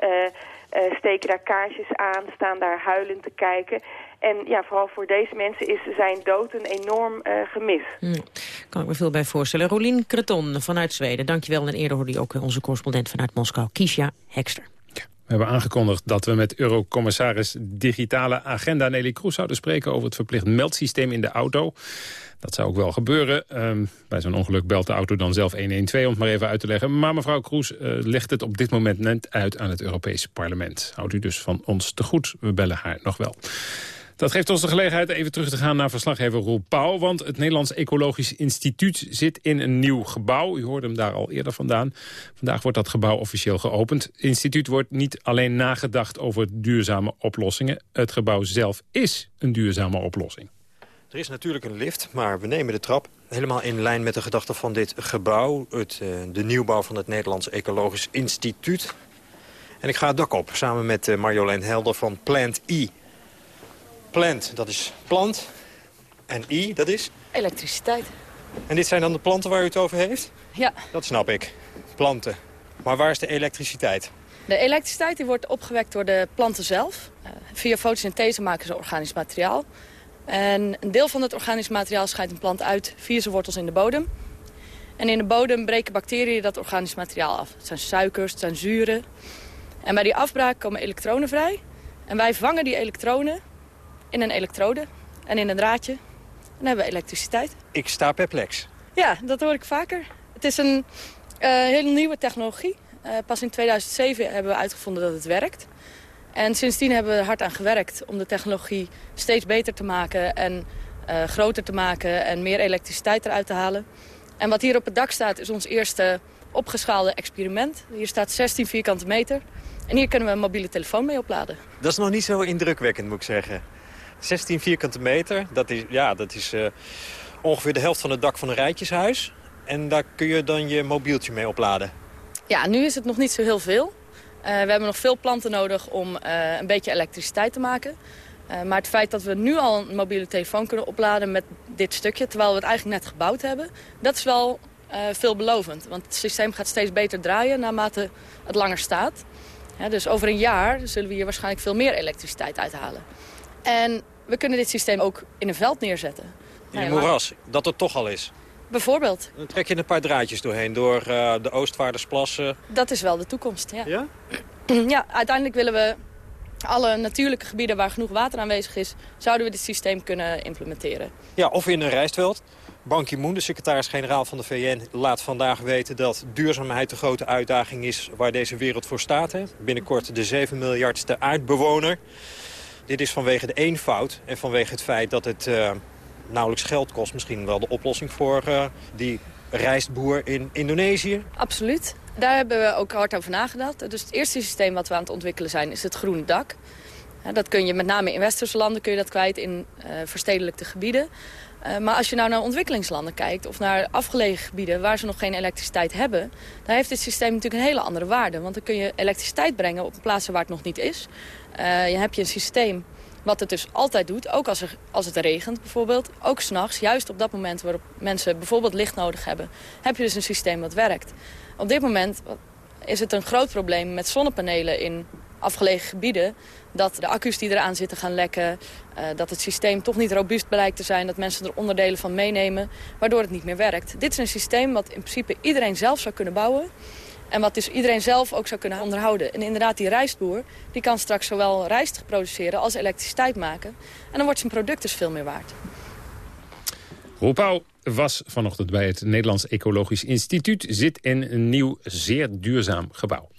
steken daar kaarsjes aan, staan daar huilend te kijken. En ja, vooral voor deze mensen is zijn dood een enorm gemis. Hmm. Kan ik me veel bij voorstellen. Rolien Kreton vanuit Zweden, dankjewel. En eerder hoorde je ook onze correspondent vanuit Moskou, Kisha Hekster. We hebben aangekondigd dat we met Eurocommissaris Digitale Agenda Nelly Kroes zouden spreken over het verplicht meldsysteem in de auto. Dat zou ook wel gebeuren. Um, bij zo'n ongeluk belt de auto dan zelf 112 om het maar even uit te leggen. Maar mevrouw Kroes uh, legt het op dit moment net uit aan het Europese parlement. Houdt u dus van ons te goed. We bellen haar nog wel. Dat geeft ons de gelegenheid even terug te gaan naar verslaggever Roel Pauw. Want het Nederlands Ecologisch Instituut zit in een nieuw gebouw. U hoorde hem daar al eerder vandaan. Vandaag wordt dat gebouw officieel geopend. Het instituut wordt niet alleen nagedacht over duurzame oplossingen. Het gebouw zelf is een duurzame oplossing. Er is natuurlijk een lift, maar we nemen de trap helemaal in lijn met de gedachte van dit gebouw. Het, uh, de nieuwbouw van het Nederlands Ecologisch Instituut. En ik ga het dak op, samen met uh, Marjolein Helder van Plant E. Plant, dat is plant. En I, dat is? Elektriciteit. En dit zijn dan de planten waar u het over heeft? Ja. Dat snap ik. Planten. Maar waar is de elektriciteit? De elektriciteit die wordt opgewekt door de planten zelf. Uh, via fotosynthese maken ze organisch materiaal. En een deel van het organisch materiaal scheidt een plant uit via zijn wortels in de bodem. En in de bodem breken bacteriën dat organisch materiaal af. Het zijn suikers, het zijn zuren. En bij die afbraak komen elektronen vrij. En wij vangen die elektronen in een elektrode en in een draadje. En dan hebben we elektriciteit. Ik sta perplex. Ja, dat hoor ik vaker. Het is een uh, hele nieuwe technologie. Uh, pas in 2007 hebben we uitgevonden dat het werkt. En sindsdien hebben we er hard aan gewerkt om de technologie steeds beter te maken... en uh, groter te maken en meer elektriciteit eruit te halen. En wat hier op het dak staat is ons eerste opgeschaalde experiment. Hier staat 16 vierkante meter. En hier kunnen we een mobiele telefoon mee opladen. Dat is nog niet zo indrukwekkend, moet ik zeggen. 16 vierkante meter, dat is, ja, dat is uh, ongeveer de helft van het dak van een rijtjeshuis. En daar kun je dan je mobieltje mee opladen. Ja, nu is het nog niet zo heel veel. Uh, we hebben nog veel planten nodig om uh, een beetje elektriciteit te maken. Maar het feit dat we nu al een mobiele telefoon kunnen opladen met dit stukje... terwijl we het eigenlijk net gebouwd hebben, dat is wel veelbelovend. Want het systeem gaat steeds beter draaien naarmate het langer staat. Dus over een jaar zullen we hier waarschijnlijk veel meer elektriciteit uithalen. En we kunnen dit systeem ook in een veld neerzetten. In een moeras, dat het toch al is. Bijvoorbeeld. Dan trek je een paar draadjes doorheen, door uh, de Oostvaardersplassen. Dat is wel de toekomst, ja. Ja? ja, uiteindelijk willen we alle natuurlijke gebieden waar genoeg water aanwezig is... zouden we dit systeem kunnen implementeren. Ja, of in een rijstveld. Ban Ki-moon, de secretaris-generaal van de VN, laat vandaag weten dat duurzaamheid de grote uitdaging is waar deze wereld voor staat. Hè. Binnenkort de 7 miljardste aardbewoner. Dit is vanwege de eenvoud en vanwege het feit dat het uh, nauwelijks geld kost... misschien wel de oplossing voor uh, die rijstboer in Indonesië. Absoluut. Daar hebben we ook hard over nagedacht. Dus het eerste systeem wat we aan het ontwikkelen zijn is het groene dak. Dat kun je met name in westerse landen kun je dat kwijt in uh, verstedelijkte gebieden. Maar als je nou naar ontwikkelingslanden kijkt of naar afgelegen gebieden waar ze nog geen elektriciteit hebben, dan heeft dit systeem natuurlijk een hele andere waarde. Want dan kun je elektriciteit brengen op plaatsen waar het nog niet is. Uh, je hebt je een systeem wat het dus altijd doet, ook als, er, als het regent bijvoorbeeld. Ook s'nachts, juist op dat moment waarop mensen bijvoorbeeld licht nodig hebben... heb je dus een systeem wat werkt. Op dit moment is het een groot probleem met zonnepanelen in afgelegen gebieden... dat de accu's die eraan zitten gaan lekken... Uh, dat het systeem toch niet robuust blijkt te zijn... dat mensen er onderdelen van meenemen, waardoor het niet meer werkt. Dit is een systeem wat in principe iedereen zelf zou kunnen bouwen... En wat dus iedereen zelf ook zou kunnen onderhouden. En inderdaad, die rijstboer die kan straks zowel rijst produceren als elektriciteit maken. En dan wordt zijn product dus veel meer waard. Roepau was vanochtend bij het Nederlands Ecologisch Instituut. Zit in een nieuw, zeer duurzaam gebouw.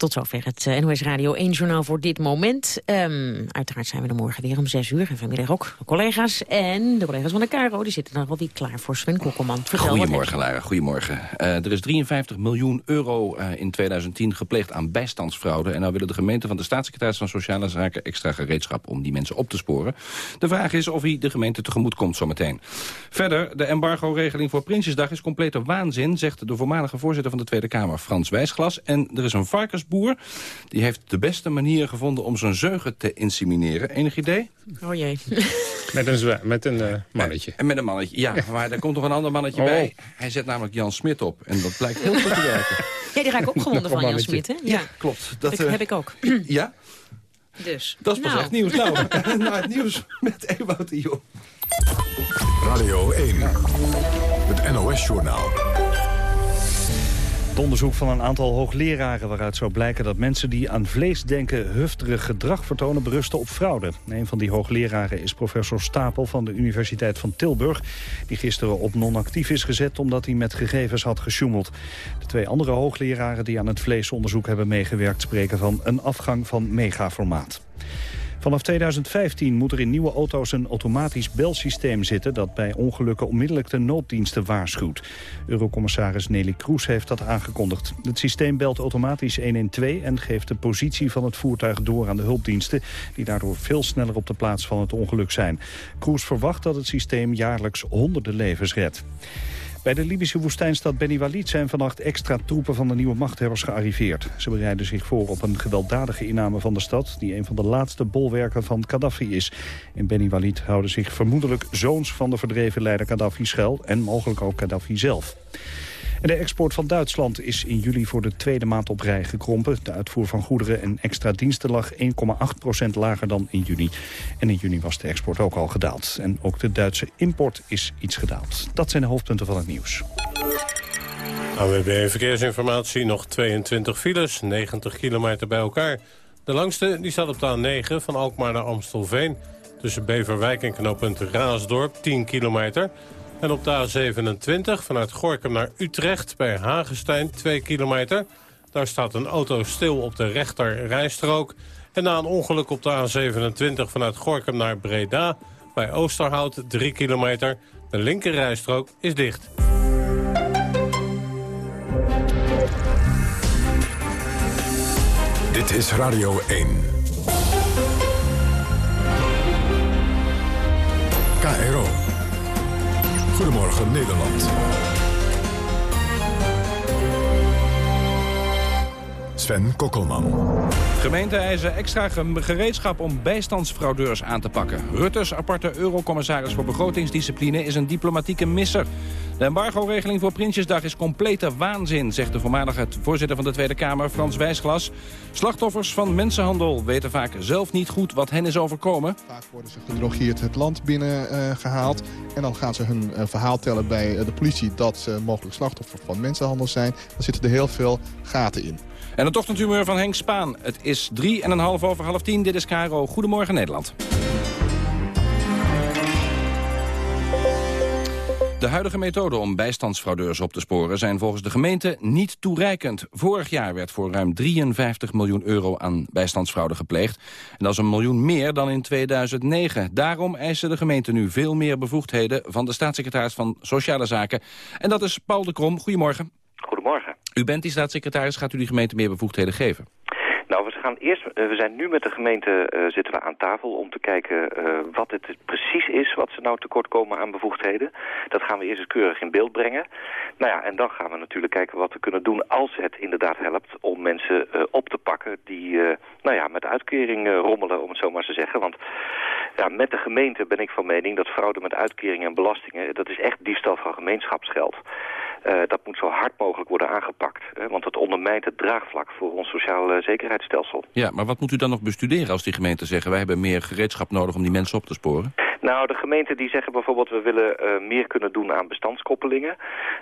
Tot zover het eh, NOS Radio 1 journaal voor dit moment. Um, uiteraard zijn we er morgen weer om 6 uur. En vanmiddag ook collega's. En de collega's van de Caro die zitten nog wel weer klaar voor Sven Kokkelman. Goedemorgen, Lara. Goedemorgen. Uh, er is 53 miljoen euro uh, in 2010 gepleegd aan bijstandsfraude. En nou willen de gemeente van de staatssecretaris van Sociale Zaken... extra gereedschap om die mensen op te sporen. De vraag is of hij de gemeente tegemoet komt zometeen. Verder, de embargo-regeling voor Prinsjesdag is complete waanzin... zegt de voormalige voorzitter van de Tweede Kamer, Frans Wijsglas. En er is een varkens boer. Die heeft de beste manier gevonden om zijn zeugen te insemineren. Enig idee? Oh jee. Met een, met een uh, mannetje. En met een mannetje, ja. Maar er komt nog een ander mannetje oh. bij. Hij zet namelijk Jan Smit op. En dat blijkt heel goed te werken. Ja, die raak ik opgewonden van Jan Smit, hè? Ja, klopt. Dat heb ik, uh, heb ik ook. ja? Dus. Dat is pas nou. echt nieuws. Nou, naar het nieuws met Ewout de Jong. Radio 1. Het NOS-journaal. Onderzoek van een aantal hoogleraren waaruit zou blijken dat mensen die aan vlees denken hufterig gedrag vertonen berusten op fraude. Een van die hoogleraren is professor Stapel van de Universiteit van Tilburg, die gisteren op non-actief is gezet omdat hij met gegevens had gesjoemeld. De twee andere hoogleraren die aan het vleesonderzoek hebben meegewerkt spreken van een afgang van megaformaat. Vanaf 2015 moet er in nieuwe auto's een automatisch belsysteem zitten... dat bij ongelukken onmiddellijk de nooddiensten waarschuwt. Eurocommissaris Nelly Kroes heeft dat aangekondigd. Het systeem belt automatisch 112 en geeft de positie van het voertuig door aan de hulpdiensten... die daardoor veel sneller op de plaats van het ongeluk zijn. Kroes verwacht dat het systeem jaarlijks honderden levens redt. Bij de Libische woestijnstad Beni Walid zijn vannacht extra troepen van de nieuwe machthebbers gearriveerd. Ze bereiden zich voor op een gewelddadige inname van de stad... die een van de laatste bolwerken van Gaddafi is. In Beni Walid houden zich vermoedelijk zoons van de verdreven leider Gaddafi schuil... en mogelijk ook Gaddafi zelf. De export van Duitsland is in juli voor de tweede maand op rij gekrompen. De uitvoer van goederen en extra diensten lag 1,8% lager dan in juni. En in juni was de export ook al gedaald. En ook de Duitse import is iets gedaald. Dat zijn de hoofdpunten van het nieuws. AWB Verkeersinformatie, nog 22 files, 90 kilometer bij elkaar. De langste die staat op de A9 van Alkmaar naar Amstelveen. Tussen Beverwijk en knooppunt Raasdorp, 10 kilometer... En op de A27 vanuit Gorkum naar Utrecht bij Hagestein 2 kilometer. Daar staat een auto stil op de rechter rijstrook. En na een ongeluk op de A27 vanuit Gorkum naar Breda bij Oosterhout 3 kilometer. De linker rijstrook is dicht. Dit is Radio 1. Goedemorgen Nederland. Sven Kokkelman. Gemeenten eisen extra gereedschap om bijstandsfraudeurs aan te pakken. Rutte's aparte eurocommissaris voor begrotingsdiscipline is een diplomatieke misser. De embargo-regeling voor Prinsjesdag is complete waanzin, zegt de voormalige voorzitter van de Tweede Kamer, Frans Wijsglas. Slachtoffers van mensenhandel weten vaak zelf niet goed wat hen is overkomen. Vaak worden ze gedrogeerd het land binnengehaald. Uh, en dan gaan ze hun uh, verhaal tellen bij uh, de politie dat ze mogelijk slachtoffer van mensenhandel zijn. Dan zitten er heel veel gaten in. En het ochtendhumeur van Henk Spaan. Het is drie en een half over half tien. Dit is Caro. Goedemorgen Nederland. De huidige methoden om bijstandsfraudeurs op te sporen zijn volgens de gemeente niet toereikend. Vorig jaar werd voor ruim 53 miljoen euro aan bijstandsfraude gepleegd. En dat is een miljoen meer dan in 2009. Daarom eisen de gemeente nu veel meer bevoegdheden van de staatssecretaris van Sociale Zaken. En dat is Paul de Krom. Goedemorgen. Goedemorgen. U bent die staatssecretaris. Gaat u die gemeente meer bevoegdheden geven? Nou, we, gaan eerst, we zijn nu met de gemeente uh, zitten we aan tafel om te kijken uh, wat het precies is wat ze nou tekort komen aan bevoegdheden. Dat gaan we eerst eens keurig in beeld brengen. Nou ja, en dan gaan we natuurlijk kijken wat we kunnen doen als het inderdaad helpt om mensen op te pakken die nou ja, met uitkering rommelen, om het zo maar te zeggen. Want ja, met de gemeente ben ik van mening dat fraude met uitkeringen en belastingen, dat is echt diefstal van gemeenschapsgeld. Uh, dat moet zo hard mogelijk worden aangepakt. Hè, want het ondermijnt het draagvlak voor ons sociaal zekerheidsstelsel. Ja, maar wat moet u dan nog bestuderen als die gemeenten zeggen... wij hebben meer gereedschap nodig om die mensen op te sporen? Nou, de gemeenten die zeggen bijvoorbeeld... we willen uh, meer kunnen doen aan bestandskoppelingen.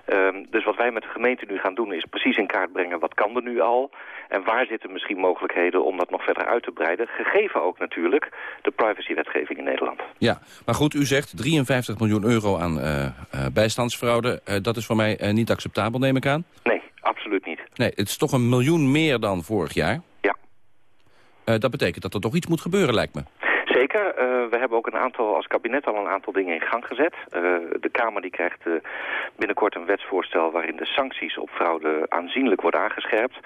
Uh, dus wat wij met de gemeente nu gaan doen... is precies in kaart brengen wat kan er nu al... en waar zitten misschien mogelijkheden om dat nog verder uit te breiden. Gegeven ook natuurlijk de privacywetgeving in Nederland. Ja, maar goed, u zegt 53 miljoen euro aan uh, bijstandsfraude. dat is voor mij niet acceptabel, neem ik aan? Nee, absoluut niet. Nee, het is toch een miljoen meer dan vorig jaar? Ja. dat betekent dat er toch iets moet gebeuren, lijkt me. Zeker. Uh, we hebben ook een aantal, als kabinet al een aantal dingen in gang gezet. Uh, de Kamer die krijgt uh, binnenkort een wetsvoorstel waarin de sancties op fraude aanzienlijk worden aangescherpt.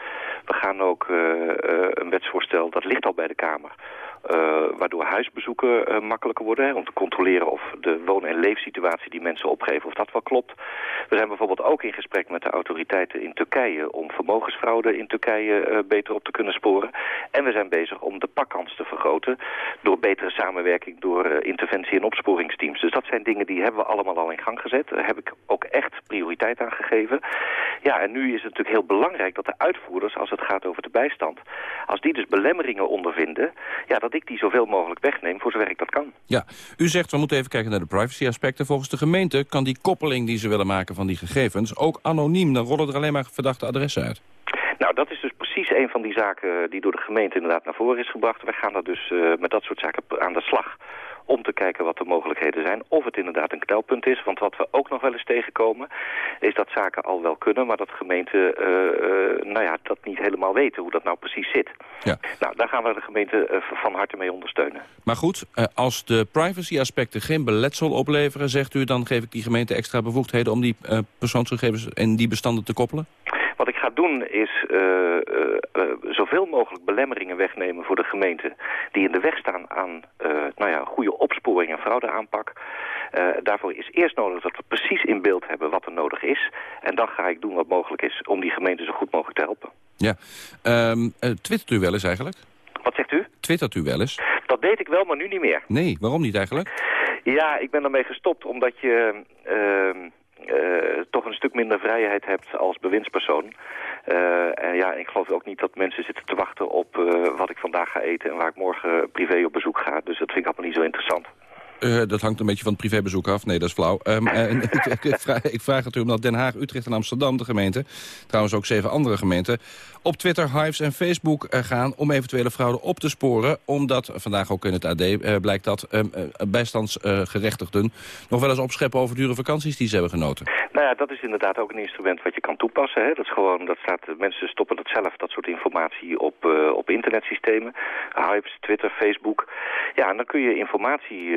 We gaan ook een wetsvoorstel, dat ligt al bij de Kamer, waardoor huisbezoeken uh, makkelijker worden. Om te controleren of de woon- en leefsituatie die mensen opgeven, of dat wel klopt. We zijn bijvoorbeeld ook in gesprek met de autoriteiten in Turkije... om vermogensfraude in Turkije uh, beter op te kunnen sporen. En we zijn bezig om de pakkans te vergroten... door betere samenwerking, door interventie- en opsporingsteams. Dus dat zijn dingen die hebben we allemaal al in gang gezet. Daar heb ik ook echt prioriteit aan gegeven. Ja, en nu is het natuurlijk heel belangrijk dat de uitvoerders... als het gaat over de bijstand... als die dus belemmeringen ondervinden... ja, dat ik die zoveel mogelijk wegneem voor zover ik dat kan. Ja, u zegt we moeten even kijken naar de privacy-aspecten. Volgens de gemeente kan die koppeling die ze willen maken van die gegevens... ook anoniem, dan rollen er alleen maar verdachte adressen uit. Nou, dat is dus precies een van die zaken die door de gemeente inderdaad naar voren is gebracht. Wij gaan daar dus uh, met dat soort zaken aan de slag om te kijken wat de mogelijkheden zijn. Of het inderdaad een knelpunt is. Want wat we ook nog wel eens tegenkomen... is dat zaken al wel kunnen... maar dat gemeenten uh, uh, nou ja, dat niet helemaal weten hoe dat nou precies zit. Ja. Nou, daar gaan we de gemeente uh, van harte mee ondersteunen. Maar goed, als de privacy-aspecten geen beletsel opleveren... zegt u, dan geef ik die gemeente extra bevoegdheden... om die persoonsgegevens en die bestanden te koppelen? Wat ik ga doen is uh, uh, uh, zoveel mogelijk belemmeringen wegnemen voor de gemeenten... die in de weg staan aan nou ja, goede opsporing en fraudeaanpak. daarvoor is eerst nodig dat we precies in beeld hebben wat er nodig is. En dan ga ik doen wat mogelijk is om die gemeenten zo goed mogelijk te helpen. Ja. Um, twittert u wel eens eigenlijk? Wat zegt u? Twittert u wel eens? Dat deed ik wel, maar nu niet meer. Nee, waarom niet eigenlijk? Ja, ik ben ermee gestopt omdat je... Uh, uh, toch een stuk minder vrijheid hebt als bewindspersoon. Uh, en ja, ik geloof ook niet dat mensen zitten te wachten op uh, wat ik vandaag ga eten... en waar ik morgen privé op bezoek ga. Dus dat vind ik allemaal niet zo interessant. Dat hangt een beetje van het privébezoek af. Nee, dat is flauw. Uh, ik, vraag, ik, vraag, het u omdat Den Haag, Utrecht en Amsterdam, de gemeenten... trouwens ook zeven andere gemeenten... op Twitter, Hives en Facebook uh, gaan om eventuele fraude op te sporen. Omdat, vandaag ook in het AD blijkt dat bijstandsgerechtigden... nog wel eens opscheppen over dure vakanties die ze hebben genoten. Nou ja, dat is inderdaad ook een instrument wat je kan toepassen. Hè. Dat is gewoon, dat staat, mensen stoppen dat zelf, dat soort informatie op, op internetsystemen. Hives, Twitter, Facebook. Ja, en dan kun je informatie...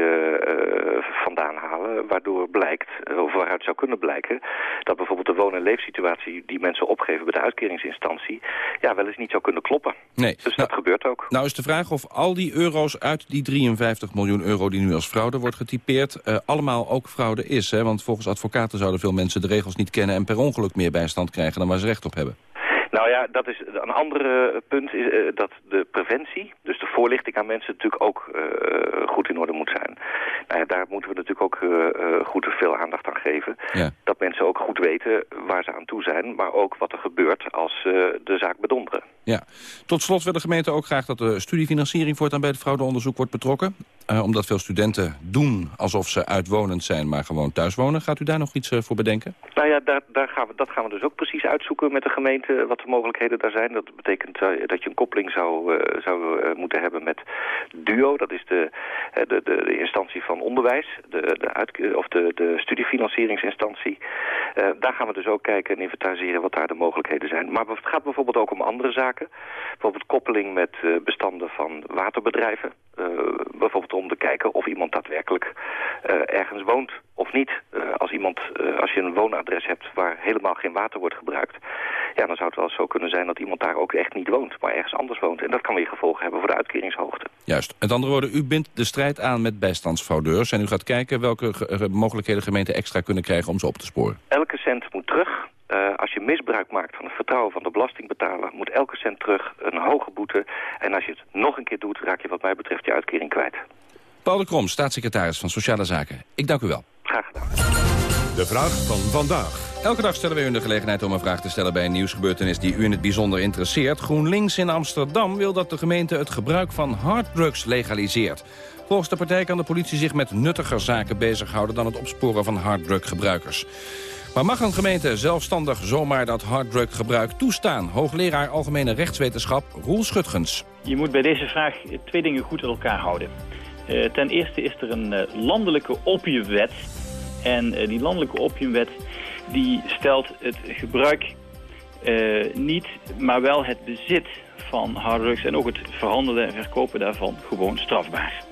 Vandaan halen, waardoor blijkt, of waaruit zou kunnen blijken, dat bijvoorbeeld de woon- en leefsituatie die mensen opgeven bij de uitkeringsinstantie, ja, wel eens niet zou kunnen kloppen. Nee. Dus nou, dat gebeurt ook. Nou is de vraag of al die euro's uit die 53 miljoen euro die nu als fraude wordt getypeerd, uh, allemaal ook fraude is. Hè? Want volgens advocaten zouden veel mensen de regels niet kennen en per ongeluk meer bijstand krijgen dan waar ze recht op hebben. Nou ja, dat is een andere punt is uh, dat de preventie, dus de voorlichting aan mensen natuurlijk ook uh, goed in orde moet zijn. Nou ja, daar moeten we natuurlijk ook uh, goed veel aandacht aan geven. Ja. Dat mensen ook goed weten waar ze aan toe zijn, maar ook wat er gebeurt als ze de zaak bedonderen. Ja. Tot slot wil de gemeente ook graag dat de studiefinanciering voortaan bij het fraudeonderzoek wordt betrokken. Omdat veel studenten doen alsof ze uitwonend zijn, maar gewoon thuis wonen. Gaat u daar nog iets voor bedenken? Nou ja, daar, daar gaan we, dat gaan we dus ook precies uitzoeken met de gemeente, wat de mogelijkheden daar zijn. Dat betekent uh, dat je een koppeling zou, zou moeten hebben met DUO. Dat is de, de, de, de instantie van onderwijs, de, de, of de, de studiefinancieringsinstantie. daar gaan we dus ook kijken en inventariseren wat daar de mogelijkheden zijn. Maar het gaat bijvoorbeeld ook om andere zaken. Bijvoorbeeld koppeling met bestanden van waterbedrijven. bijvoorbeeld om te kijken of iemand daadwerkelijk ergens woont of niet. als, iemand, als je een woonadres hebt waar helemaal geen water wordt gebruikt, ja, dan zou het wel zo kunnen zijn dat iemand daar ook echt niet woont, maar ergens anders woont. En dat kan weer gevolgen hebben voor de uitkeringshoogte. Juist. Met andere woorden, u bindt de strijd aan met bijstandsfraudeurs en u gaat kijken welke ge mogelijkheden gemeenten extra kunnen krijgen om ze op te sporen. Elke cent moet terug. Uh, als je misbruik maakt van het vertrouwen van de belastingbetaler... moet elke cent terug, een hoge boete. En als je het nog een keer doet, raak je wat mij betreft je uitkering kwijt. Paul de Krom, staatssecretaris van Sociale Zaken. Ik dank u wel. Graag gedaan. De vraag van vandaag. Elke dag stellen we u de gelegenheid om een vraag te stellen bij een nieuwsgebeurtenis die u in het bijzonder interesseert. GroenLinks in Amsterdam wil dat de gemeente het gebruik van harddrugs legaliseert. Volgens de partij kan de politie zich met nuttiger zaken bezighouden dan het opsporen van harddruggebruikers. Maar mag een gemeente zelfstandig zomaar dat harddruggebruik toestaan? Hoogleraar Algemene Rechtswetenschap Roel Schutgens. Je moet bij deze vraag twee dingen goed in elkaar houden. Uh, ten eerste is er een uh, landelijke opiumwet. En uh, die landelijke opiumwet die stelt het gebruik niet, maar wel het bezit van harddrugs... en ook het verhandelen en verkopen daarvan gewoon strafbaar.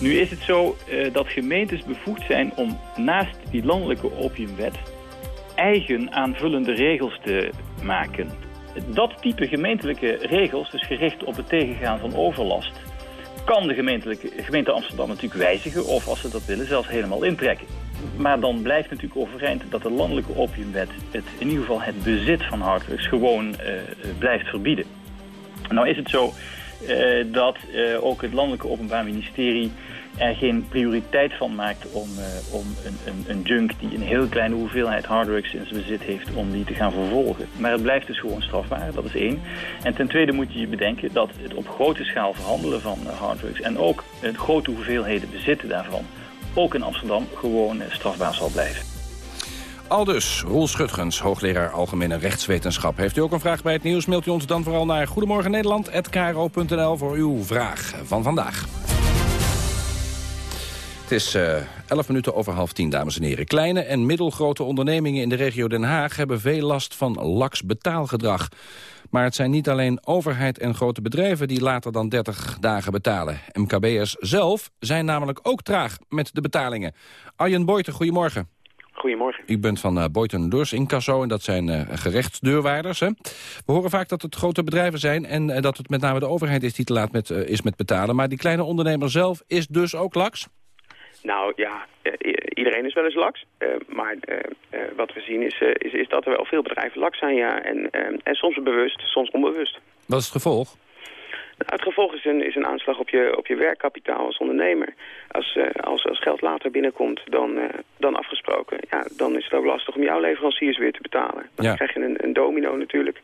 Nu is het zo dat gemeentes bevoegd zijn om naast die landelijke opiumwet eigen aanvullende regels te maken. Dat type gemeentelijke regels, dus gericht op het tegengaan van overlast, kan de gemeente Amsterdam natuurlijk wijzigen of als ze dat willen zelfs helemaal intrekken. Maar dan blijft natuurlijk overeind dat de landelijke opiumwet het, in ieder geval het bezit van harddrugs gewoon uh, blijft verbieden. Nou is het zo uh, dat uh, ook het Landelijke Openbaar Ministerie er geen prioriteit van maakt om, uh, om een, een, een, junk die een heel kleine hoeveelheid harddrugs in zijn bezit heeft, om die te gaan vervolgen. Maar het blijft dus gewoon strafbaar, dat is één. En ten tweede moet je je bedenken dat het op grote schaal verhandelen van harddrugs en ook het grote hoeveelheden bezitten daarvan, ook in Amsterdam gewoon strafbaar zal blijven. Aldus, Roel Schutgens, hoogleraar Algemene Rechtswetenschap. Heeft u ook een vraag bij het nieuws, mailt u ons dan vooral naar Goedemorgen Nederland@kro.nl voor uw vraag van vandaag. Het is uh, 11 minuten over half tien, dames en heren. Kleine en middelgrote ondernemingen in de regio Den Haag... hebben veel last van laks betaalgedrag. Maar het zijn niet alleen overheid en grote bedrijven... die later dan 30 dagen betalen. MKB'ers zelf zijn namelijk ook traag met de betalingen. Arjen Boyten, goedemorgen. Goedemorgen. U bent van uh, Boyton Durs Incasso en dat zijn uh, gerechtsdeurwaarders. Hè? We horen vaak dat het grote bedrijven zijn en uh, dat het met name de overheid is die te laat met, is met betalen. Maar die kleine ondernemer zelf is dus ook laks? Nou ja, iedereen is wel eens laks. maar wat we zien is, is, is, dat er wel veel bedrijven laks zijn, ja. En, en soms bewust, soms onbewust. Wat is het gevolg? Nou, het gevolg is een, is een aanslag op je, op je werkkapitaal als ondernemer. Als, uh, als, als geld later binnenkomt dan, uh, dan afgesproken, ja, dan is het ook lastig om jouw leveranciers weer te betalen. Dan ja. krijg je een, een domino natuurlijk.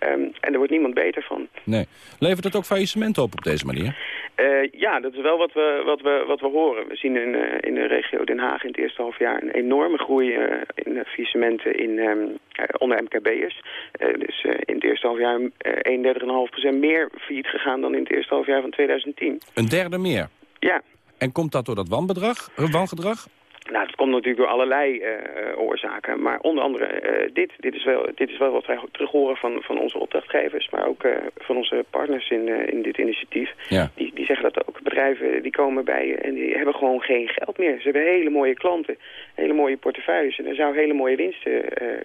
Um, en er wordt niemand beter van. Nee. Levert het ook faillissementen op op deze manier? Uh, ja, dat is wel wat we, wat we, wat we horen. We zien in, in de regio Den Haag in het eerste half jaar een enorme groei in faillissementen in, um, onder MKB'ers. dus in het eerste half jaar 31,5% meer failliet gegaan dan in het eerste half jaar van 2010. Een derde meer? Ja. En komt dat door dat wanbedrag, wangedrag? Nou, dat komt natuurlijk door allerlei uh, oorzaken. Maar onder andere uh, dit. Dit is, wel, dit is wel wat wij terug horen van, van onze opdrachtgevers. Maar ook uh, van onze partners in, in dit initiatief. Ja. Die, die zeggen dat ook. Bedrijven die komen bij je en die hebben gewoon geen geld meer. Ze hebben hele mooie klanten. Hele mooie portefeuilles. En er zou hele mooie winsten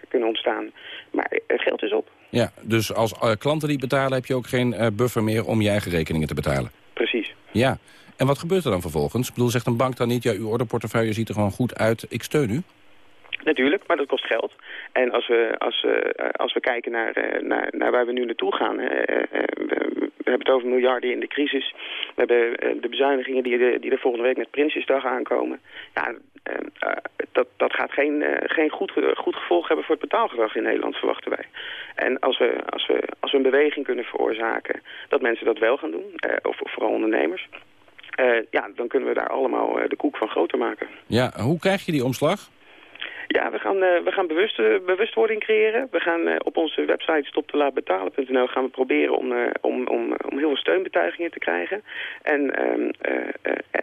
kunnen ontstaan. Maar het geld is op. Ja, dus als klanten die betalen heb je ook geen buffer meer om je eigen rekeningen te betalen. Precies. Ja. En wat gebeurt er dan vervolgens? Ik bedoel, zegt een bank dan niet... ja, uw orderportefeuille ziet er gewoon goed uit, ik steun u? Natuurlijk, maar dat kost geld. En als we, als we, als we kijken naar, naar, naar waar we nu naartoe gaan... we, we hebben het over miljarden in de crisis. We hebben de bezuinigingen die, die er volgende week met Prinsjesdag aankomen. Ja, dat, dat gaat geen, geen goed, goed gevolg hebben voor het betaalgedrag in Nederland, verwachten wij. En als we, als we, als we een beweging kunnen veroorzaken dat mensen dat wel gaan doen, of vooral ondernemers... Uh, ja, dan kunnen we daar allemaal uh, de koek van groter maken. Ja, hoe krijg je die omslag? Ja, we gaan, uh, we gaan bewust, bewustwording creëren. We gaan op onze website stoptelaatbetalen.nl gaan we proberen om, om, om, om heel veel steunbetuigingen te krijgen. En, ehm,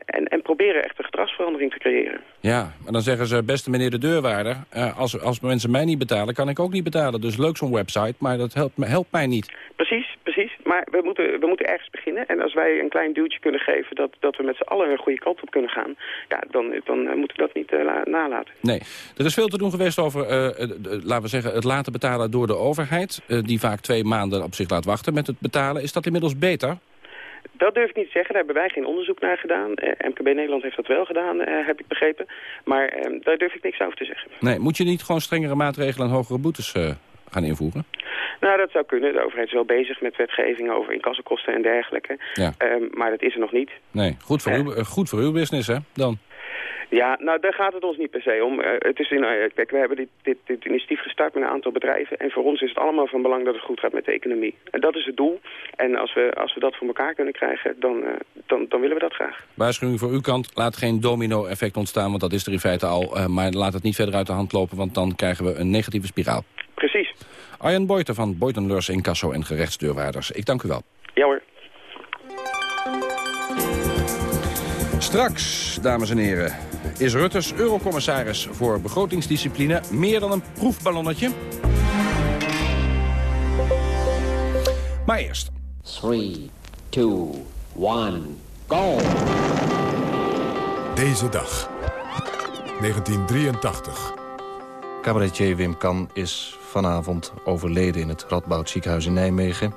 en, en proberen echt een gedragsverandering te creëren. Ja, maar dan zeggen ze, beste meneer de deurwaarder, als, als mensen mij niet betalen, kan ik ook niet betalen. Dus leuk zo'n website, maar dat helpt, helpt mij niet. Precies. Maar we moeten, we moeten ergens beginnen. En als wij een klein duwtje kunnen geven dat, dat we met z'n allen een goede kant op kunnen gaan... Ja, dan, dan moeten we dat niet uh, nalaten. Nee. Er is veel te doen geweest over, uh, laten we zeggen, het laten betalen door de overheid... Uh, die vaak twee maanden op zich laat wachten met het betalen. Is dat inmiddels beter? Dat durf ik niet te zeggen. Daar hebben wij geen onderzoek naar gedaan. MKB Nederland heeft dat wel gedaan, heb ik begrepen. Maar uh, daar durf ik niks over te zeggen. Nee, moet je niet gewoon strengere maatregelen en hogere boetes gaan invoeren? Nou, dat zou kunnen. De overheid is wel bezig met wetgeving over incassokosten en dergelijke. Ja. Um, maar dat is er nog niet. Nee, goed voor, uw, goed voor uw business, hè, dan? Ja, nou daar gaat het ons niet per se om. Eh, het is in, uh, kijk, we hebben dit, dit, dit, initiatief gestart met een aantal bedrijven. En voor ons is het allemaal van belang dat het goed gaat met de economie. En dat is het doel. En als we, als we dat voor elkaar kunnen krijgen, dan, uh, dan, dan willen we dat graag. Waarschuwing voor uw kant. Laat geen domino-effect ontstaan, want dat is er in feite al. maar laat het niet verder uit de hand lopen, want dan krijgen we een negatieve spiraal. Precies. Arjen Boyter van Boytenleurs Incasso en Gerechtsdeurwaarders. Ik dank u wel. Ja hoor. Straks, dames en heren, is Rutte's eurocommissaris voor begrotingsdiscipline meer dan een proefballonnetje? Maar eerst. 3, 2, 1, go! Deze dag, 1983. Cabaretier Wim Kan is vanavond overleden in het Radboud ziekenhuis in Nijmegen.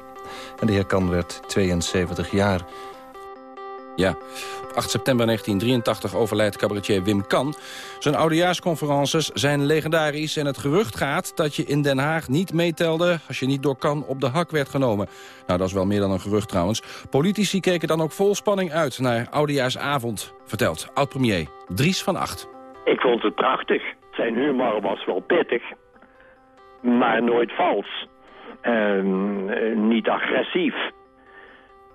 En de heer Kan werd 72 jaar. Ja, op 8 september 1983 overlijdt cabaretier Wim Kan. Zijn oudejaarsconferences zijn legendarisch en het gerucht gaat... dat je in Den Haag niet meetelde als je niet door Kan op de hak werd genomen. Nou, dat is wel meer dan een gerucht trouwens. Politici keken dan ook vol spanning uit naar oudejaarsavond, vertelt oud-premier Dries van Acht. Ik vond het prachtig. Zijn humor was wel pittig, maar nooit vals. En niet agressief.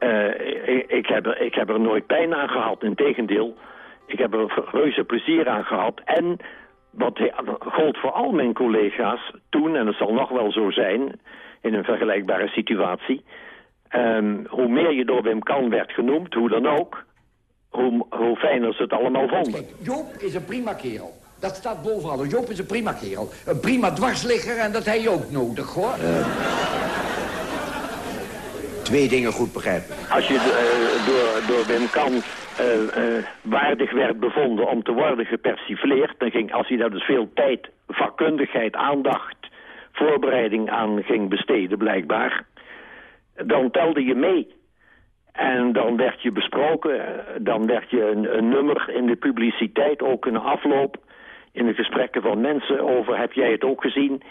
Uh, ik, ik, heb er, ik heb er nooit pijn aan gehad. Integendeel, ik heb er reuze plezier aan gehad. En wat gold voor al mijn collega's toen, en het zal nog wel zo zijn in een vergelijkbare situatie... Um, hoe meer je door Wim Kan werd genoemd, hoe dan ook... hoe, hoe fijner ze het allemaal vonden. Joop is een prima kerel. Dat staat bovenal. Joop is een prima kerel. Een prima dwarsligger en dat hij ook nodig, hoor. Uh twee dingen goed begrijpen. Als je uh, door, door Wim Kan uh, uh, waardig werd bevonden om te worden gepersifleerd... dan ging, als hij daar dus veel tijd, vakkundigheid, aandacht, voorbereiding aan ging besteden blijkbaar... dan telde je mee. En dan werd je besproken, dan werd je een, een nummer in de publiciteit, ook een afloop... in de gesprekken van mensen over, heb jij het ook gezien...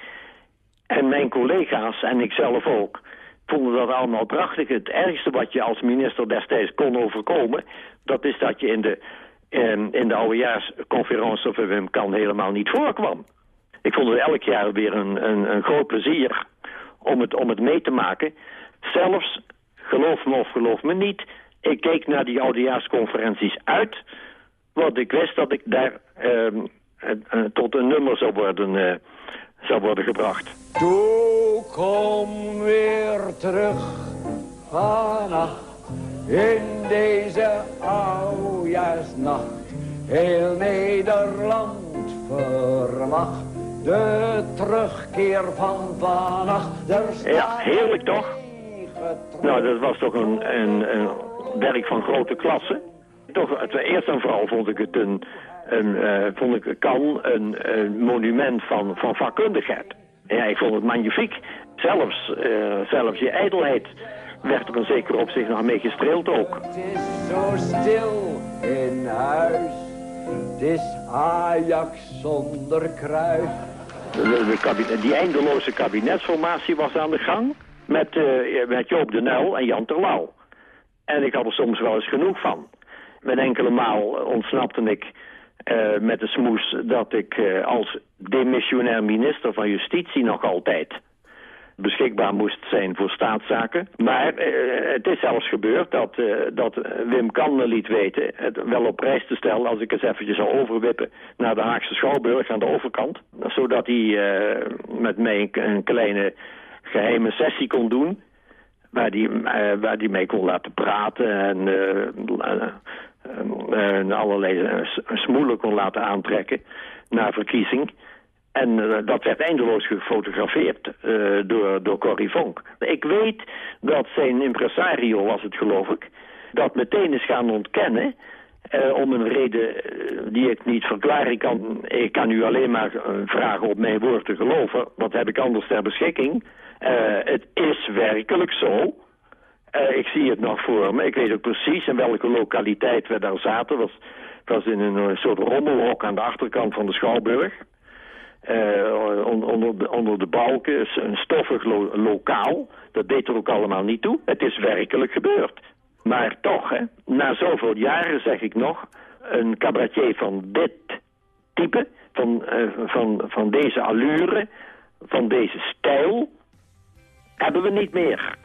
En mijn collega's en ik zelf ook vonden dat allemaal prachtig. Het ergste wat je als minister destijds kon overkomen... dat is dat je in de, in, in de oudejaarsconferentie van Wim Kan helemaal niet voorkwam. Ik vond het elk jaar weer een, een, een groot plezier om het, om het mee te maken. Zelfs, geloof me of geloof me niet... ik keek naar die oudejaarsconferenties uit... want ik wist dat ik daar uh, uh, tot een nummer zou worden... Uh, zou worden gebracht. Toe kom weer terug vannacht in deze oudjaarsnacht. Heel Nederland verwacht de terugkeer van vannacht. Ja, heerlijk toch? Nou, dat was toch een, een, een werk van grote klasse. Toch, het, eerst en vooral vond ik het een, een, uh, vond ik, kan een, een, monument van, van vakkundigheid. Ja, ik vond het magnifiek. Zelfs, uh, zelfs je ijdelheid werd er een zeker opzicht nog mee gestreeld ook. Het is zo stil in huis, het is Ajax zonder kruis. De, de die eindeloze kabinetsformatie was aan de gang met, uh, met Joop de Nel en Jan Terlouw. En ik had er soms wel eens genoeg van. Met enkele maal ontsnapte ik uh, met de smoes dat ik uh, als demissionair minister van Justitie nog altijd beschikbaar moest zijn voor staatszaken. Maar uh, het is zelfs gebeurd dat, dat Wim Kan liet weten... het wel op prijs te stellen als ik eens eventjes zou overwippen... naar de Haagse Schouwburg aan de overkant. Zodat hij met mij een, kleine geheime sessie kon doen... waar hij, waar die mee kon laten praten en uh, allerlei uh, smoelen kon laten aantrekken na verkiezing. En dat werd eindeloos gefotografeerd door, door Corrie Vonk. Ik weet dat zijn impresario, was het geloof ik, dat meteen is gaan ontkennen... om een reden die ik niet verklaren kan. Ik kan u alleen maar vragen op mijn woord te geloven. Wat heb ik anders ter beschikking? het is werkelijk zo uh, ik zie het nog voor me. Ik weet ook precies in welke lokaliteit we daar zaten. Het was, was in een soort rommelhok aan de achterkant van de Schouwburg. Uh, onder, de, onder de balken, een stoffig lo lokaal. Dat deed er ook allemaal niet toe. Het is werkelijk gebeurd. Maar toch, hè, na zoveel jaren zeg ik nog... een cabaretier van dit type, van, eh, van, van deze allure, van deze stijl, hebben we niet meer.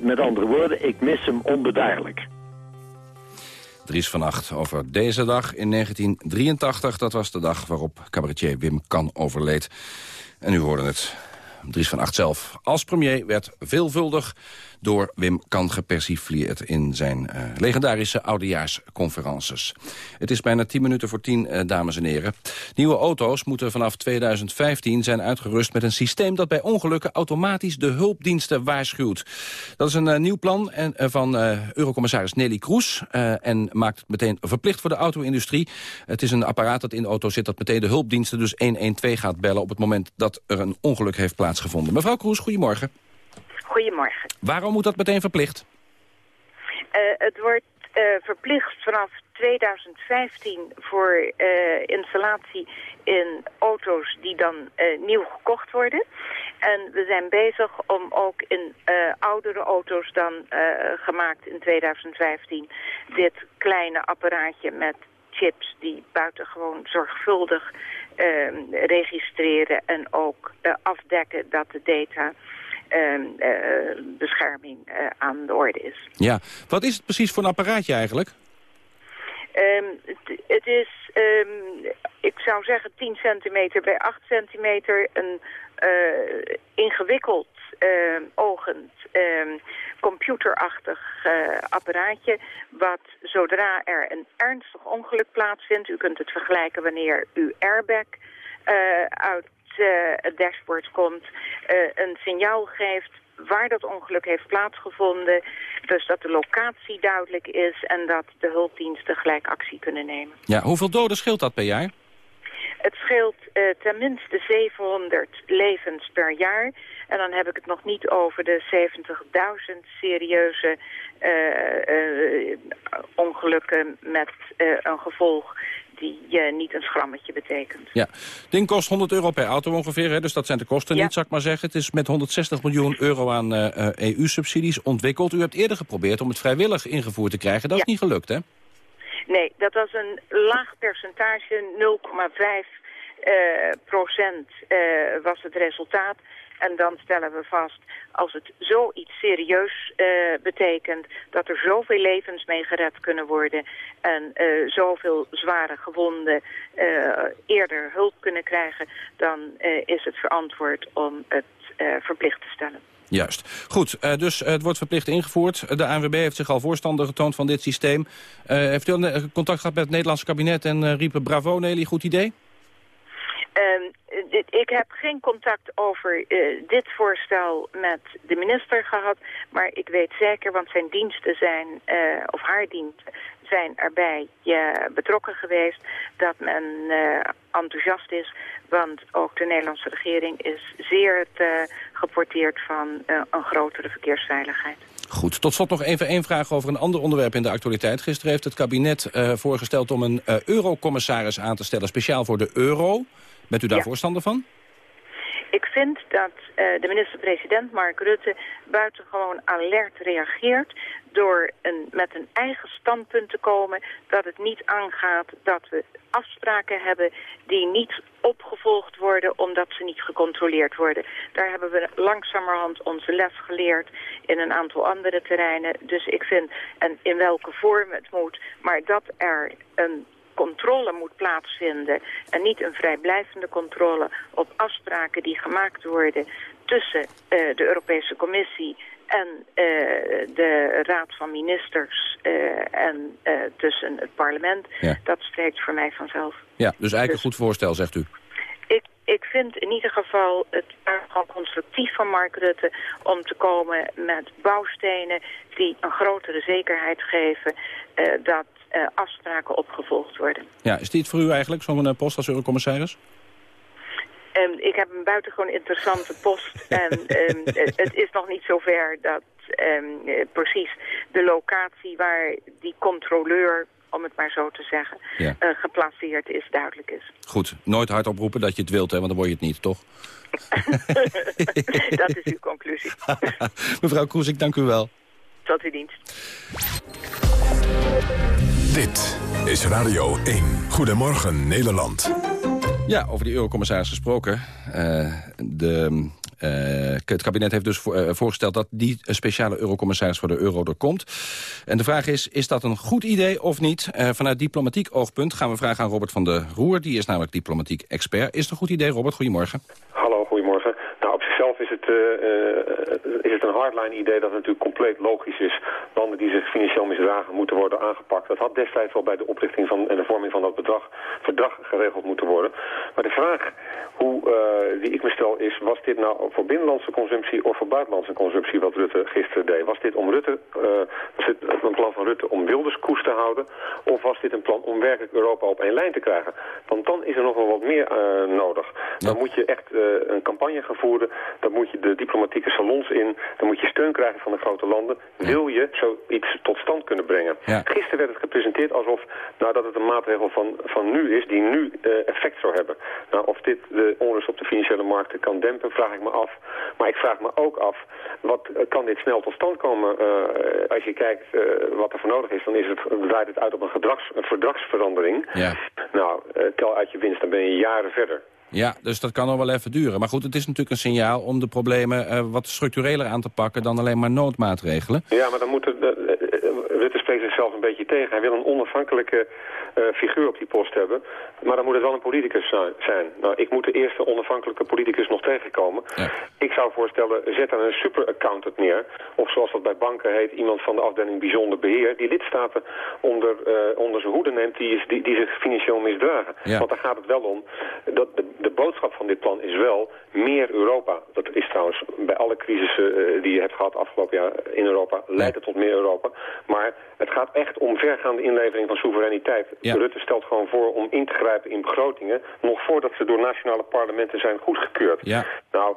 Met andere woorden, ik mis hem onbeduidelijk. Dries van Acht over deze dag in 1983. Dat was de dag waarop cabaretier Wim Kan overleed. En u hoorde het. Dries van Acht zelf als premier werd veelvuldig door Wim Kan gepersifleerd in zijn uh, legendarische oudejaarsconferences. Het is bijna 10 minuten voor 10, uh, dames en heren. Nieuwe auto's moeten vanaf 2015 zijn uitgerust met een systeem dat bij ongelukken automatisch de hulpdiensten waarschuwt. Dat is een uh, nieuw plan en, van Eurocommissaris Nelly Kroes en maakt het meteen verplicht voor de auto-industrie. Het is een apparaat dat in de auto zit dat meteen de hulpdiensten dus 112 gaat bellen op het moment dat er een ongeluk heeft plaatsgevonden. Mevrouw Kroes, goedemorgen. Goedemorgen. Waarom moet dat meteen verplicht? Uh, het wordt uh, verplicht vanaf 2015 voor uh, installatie in auto's die dan nieuw gekocht worden. En we zijn bezig om ook in oudere auto's dan gemaakt in 2015 dit kleine apparaatje met chips die buitengewoon zorgvuldig registreren en ook afdekken dat de data bescherming uh, aan de orde is. Ja, wat is het precies voor een apparaatje eigenlijk? Um, het, is, um, ik zou zeggen 10 centimeter bij 8 centimeter, een uh, ingewikkeld ogend computerachtig apparaatje, wat zodra er een ernstig ongeluk plaatsvindt, u kunt het vergelijken wanneer uw airbag uit uh, het dashboard komt, uh, een signaal geeft waar dat ongeluk heeft plaatsgevonden. Dus dat de locatie duidelijk is en dat de hulpdiensten gelijk actie kunnen nemen. Ja, hoeveel doden scheelt dat per jaar? Het scheelt uh, tenminste 700 levens per jaar. En dan heb ik het nog niet over de 70.000 serieuze uh, ongelukken met een gevolg die uh, niet een schrammetje betekent. Ja, ding kost 100 euro per auto ongeveer, hè? dus dat zijn de kosten niet, zou ik maar zeggen. Het is met 160 miljoen euro aan uh, uh, EU-subsidies ontwikkeld. U hebt eerder geprobeerd om het vrijwillig ingevoerd te krijgen. Dat ja. is niet gelukt, hè? Nee, dat was een laag percentage, 0,5 procent was het resultaat. En dan stellen we vast, als het zoiets serieus uh, betekent... dat er zoveel levens mee gered kunnen worden... en uh, zoveel zware gewonden uh, eerder hulp kunnen krijgen... dan is het verantwoord om het verplicht te stellen. Juist. Goed, dus het wordt verplicht ingevoerd. De ANWB heeft zich al voorstander getoond van dit systeem. Heeft u contact gehad met het Nederlandse kabinet en riepen bravo Nelly, goed idee? Um, ik heb geen contact over uh, dit voorstel met de minister gehad. Maar ik weet zeker, want zijn diensten zijn, uh, of haar diensten zijn erbij betrokken geweest... dat men enthousiast is. Want ook de Nederlandse regering is zeer geporteerd van een grotere verkeersveiligheid. Goed, tot slot nog even één vraag over een ander onderwerp in de actualiteit. Gisteren heeft het kabinet voorgesteld om een eurocommissaris aan te stellen... speciaal voor de euro... Bent u daar ja. voorstander van? Ik vind dat uh, de minister-president Mark Rutte buitengewoon alert reageert door een, met een eigen standpunt te komen dat het niet aangaat dat we afspraken hebben die niet opgevolgd worden omdat ze niet gecontroleerd worden. Daar hebben we langzamerhand onze les geleerd in een aantal andere terreinen. Dus ik vind, en in welke vorm het moet, maar dat er een controle moet plaatsvinden en niet een vrijblijvende controle op afspraken die gemaakt worden tussen uh, de Europese Commissie en uh, de Raad van Ministers uh, en tussen het parlement. Ja. Dat spreekt voor mij vanzelf. Ja, dus eigenlijk dus, een goed voorstel, zegt u. Ik, ik vind in ieder geval het gewoon constructief van Mark Rutte om te komen met bouwstenen die een grotere zekerheid geven dat uh, afspraken opgevolgd worden. Ja, is dit voor u eigenlijk, zo'n uh, post als eurocommissaris? Um, ik heb een buitengewoon interessante post. en um, het is nog niet zover dat um, precies de locatie waar die controleur om het maar zo te zeggen, ja. uh, geplaceerd is, duidelijk is. Goed, nooit hard oproepen dat je het wilt, hè, want dan word je het niet, toch? dat is uw conclusie. Mevrouw Kroes, ik dank u wel. Tot uw dienst. Dit is Radio 1. Goedemorgen Nederland. Ja, over die eurocommissaris gesproken. Uh, de, uh, het kabinet heeft dus voor, uh, voorgesteld dat die speciale eurocommissaris voor de euro er komt. En de vraag is, is dat een goed idee of niet? vanuit diplomatiek oogpunt gaan we vragen aan Robert van der Roer. Die is namelijk diplomatiek expert. Is het een goed idee, Robert? Goedemorgen. Hallo, goedemorgen. Nou, op zichzelf is het, is het een hardline idee dat natuurlijk compleet logisch is. Landen die zich financieel misdragen moeten worden aangepakt. Dat had destijds wel bij de oprichting van, en de vorming van dat bedrag, verdrag geregeld moeten worden. Maar de vraag hoe, uh, die ik me stel is, was dit nou voor binnenlandse consumptie of voor buitenlandse consumptie wat Rutte gisteren deed? Was dit om Rutte, was dit een plan van Rutte om Wilders koers te houden? Of was dit een plan om werkelijk Europa op één lijn te krijgen? Want dan is er nog wel wat meer uh, nodig. Dan moet je echt een campagne gaan voeren. Dan moet je de diplomatieke salons in. Dan moet je steun krijgen van de grote landen. Wil je zoiets tot stand kunnen brengen? Ja. Gisteren werd het gepresenteerd alsof nou, dat het een maatregel van, van nu is die nu effect zou hebben. Nou, of dit de onrust op de financiële markten kan dempen, vraag ik me af. Maar ik vraag me ook af, wat kan dit snel tot stand komen? Uh, als je kijkt uh, wat er voor nodig is, dan is het, draait het uit op een, gedrags, een verdragsverandering. Ja. Nou, tel uit je winst, dan ben je jaren verder. Ja, dus dat kan nog wel even duren. Maar goed, het is natuurlijk een signaal om de problemen uh, wat structureler aan te pakken dan alleen maar noodmaatregelen. Ja, maar dan moet uh, Rutte spreekt zichzelf een beetje tegen. Hij wil een onafhankelijke uh, figuur op die post hebben. Maar dan moet het wel een politicus zijn. Nou, ik moet de eerste onafhankelijke politicus nog tegenkomen. Ja. Ik zou voorstellen, zet dan een super-accountant neer. Of zoals dat bij banken heet, iemand van de afdeling bijzonder beheer. Die lidstaten onder, uh, onder zijn hoede neemt die, is, die, die zich financieel misdragen. Ja. Want daar gaat het wel om. Dat de, de boodschap van dit plan is wel meer Europa. Dat is trouwens bij alle crisissen uh, die je hebt gehad afgelopen jaar in Europa. Leidt het tot meer Europa. Maar het gaat echt om vergaande inlevering van soevereiniteit. Ja. Rutte stelt gewoon voor om in te grijpen in begrotingen... nog voordat ze door nationale parlementen zijn goedgekeurd. Ja. Nou,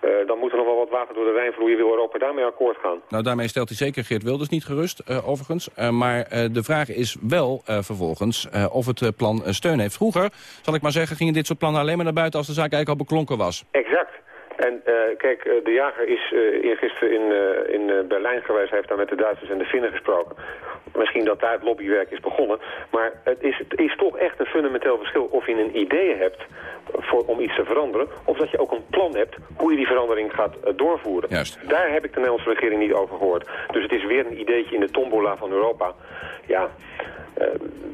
uh, dan moet er nog wel wat water door de Rijn vloeien. Wil Europa daarmee akkoord gaan? Nou, daarmee stelt hij zeker Geert Wilders niet gerust, uh, overigens. Uh, maar de vraag is wel vervolgens of het plan steun heeft. Vroeger, zal ik maar zeggen, gingen dit soort plannen alleen maar naar buiten... als de zaak eigenlijk al beklonken was. Exact. En uh, kijk, uh, de jager is uh, eergisteren in, in Berlijn geweest. Hij heeft daar met de Duitsers en de Finnen gesproken. Misschien dat daar het lobbywerk is begonnen. Maar het is, het is toch echt een fundamenteel verschil of je een idee hebt voor, om iets te veranderen. Of dat je ook een plan hebt hoe je die verandering gaat doorvoeren. Juist. Daar heb ik de Nederlandse regering niet over gehoord. Dus het is weer een ideetje in de tombola van Europa. Ja,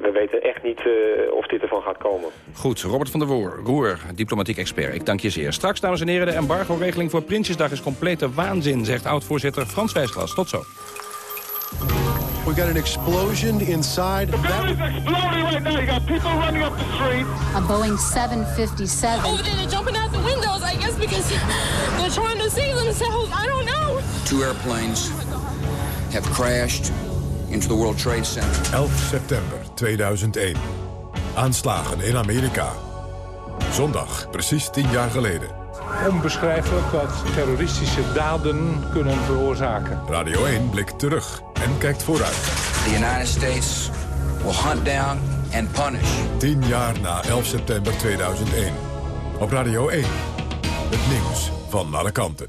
we weten echt niet uh, of dit ervan gaat komen. Goed, Robert van der Roer, Roer, diplomatiek expert. Ik dank je zeer. Straks, dames en heren, de embargo-regeling voor Prinsjesdag is complete waanzin, zegt oud-voorzitter Frans Wijsglas. Tot zo. We got an explosion inside. The building's exploding right now. You got people running up the street. A Boeing 757. Over there, they're jumping out the windows, I guess, because they're trying to save themselves. I don't know. Two airplanes have crashed into the World Trade Center. 11 september 2001. Aanslagen in Amerika. Zondag, precies tien jaar geleden. Onbeschrijfelijk wat terroristische daden kunnen veroorzaken. Radio 1 blikt terug en kijkt vooruit. The United States will hunt down and punish. 10 jaar na 11 september 2001. Op Radio 1. Het nieuws van alle kanten.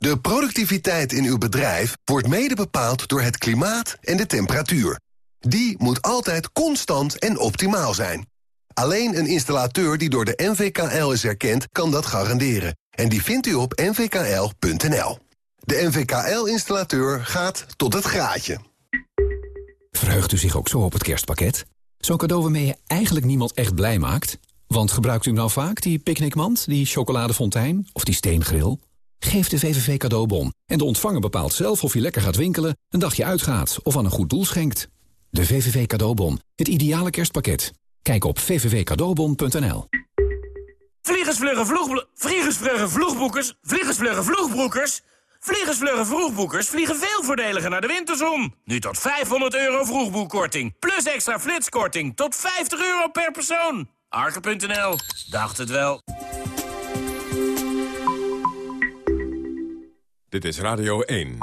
De productiviteit in uw bedrijf wordt mede bepaald door het klimaat en de temperatuur. Die moet altijd constant en optimaal zijn. Alleen een installateur die door de NVKL is erkend, kan dat garanderen. En die vindt u op nvkl.nl. De NVKL-installateur gaat tot het graadje. Verheugt u zich ook zo op het kerstpakket? Zo'n cadeau waarmee je eigenlijk niemand echt blij maakt? Want gebruikt u nou vaak die picknickmand, die chocoladefontein of die steengril? Geef de VVV cadeaubon en de ontvanger bepaalt zelf of je lekker gaat winkelen, een dagje uitgaat of aan een goed doel schenkt. De VVV cadeaubon, het ideale kerstpakket. Kijk op vvvcadeaubon.nl. Vliegersvluggen vloeg... Vliegersvluggen vloegboekers... Vliegersvluggen vloegboekers... Vroegboekers vliegen veel voordeliger naar de winterzon. Nu tot 500 euro vroegboekkorting. Plus extra flitskorting tot 50 euro per persoon. Arke.nl. Dacht het wel. Dit is Radio 1.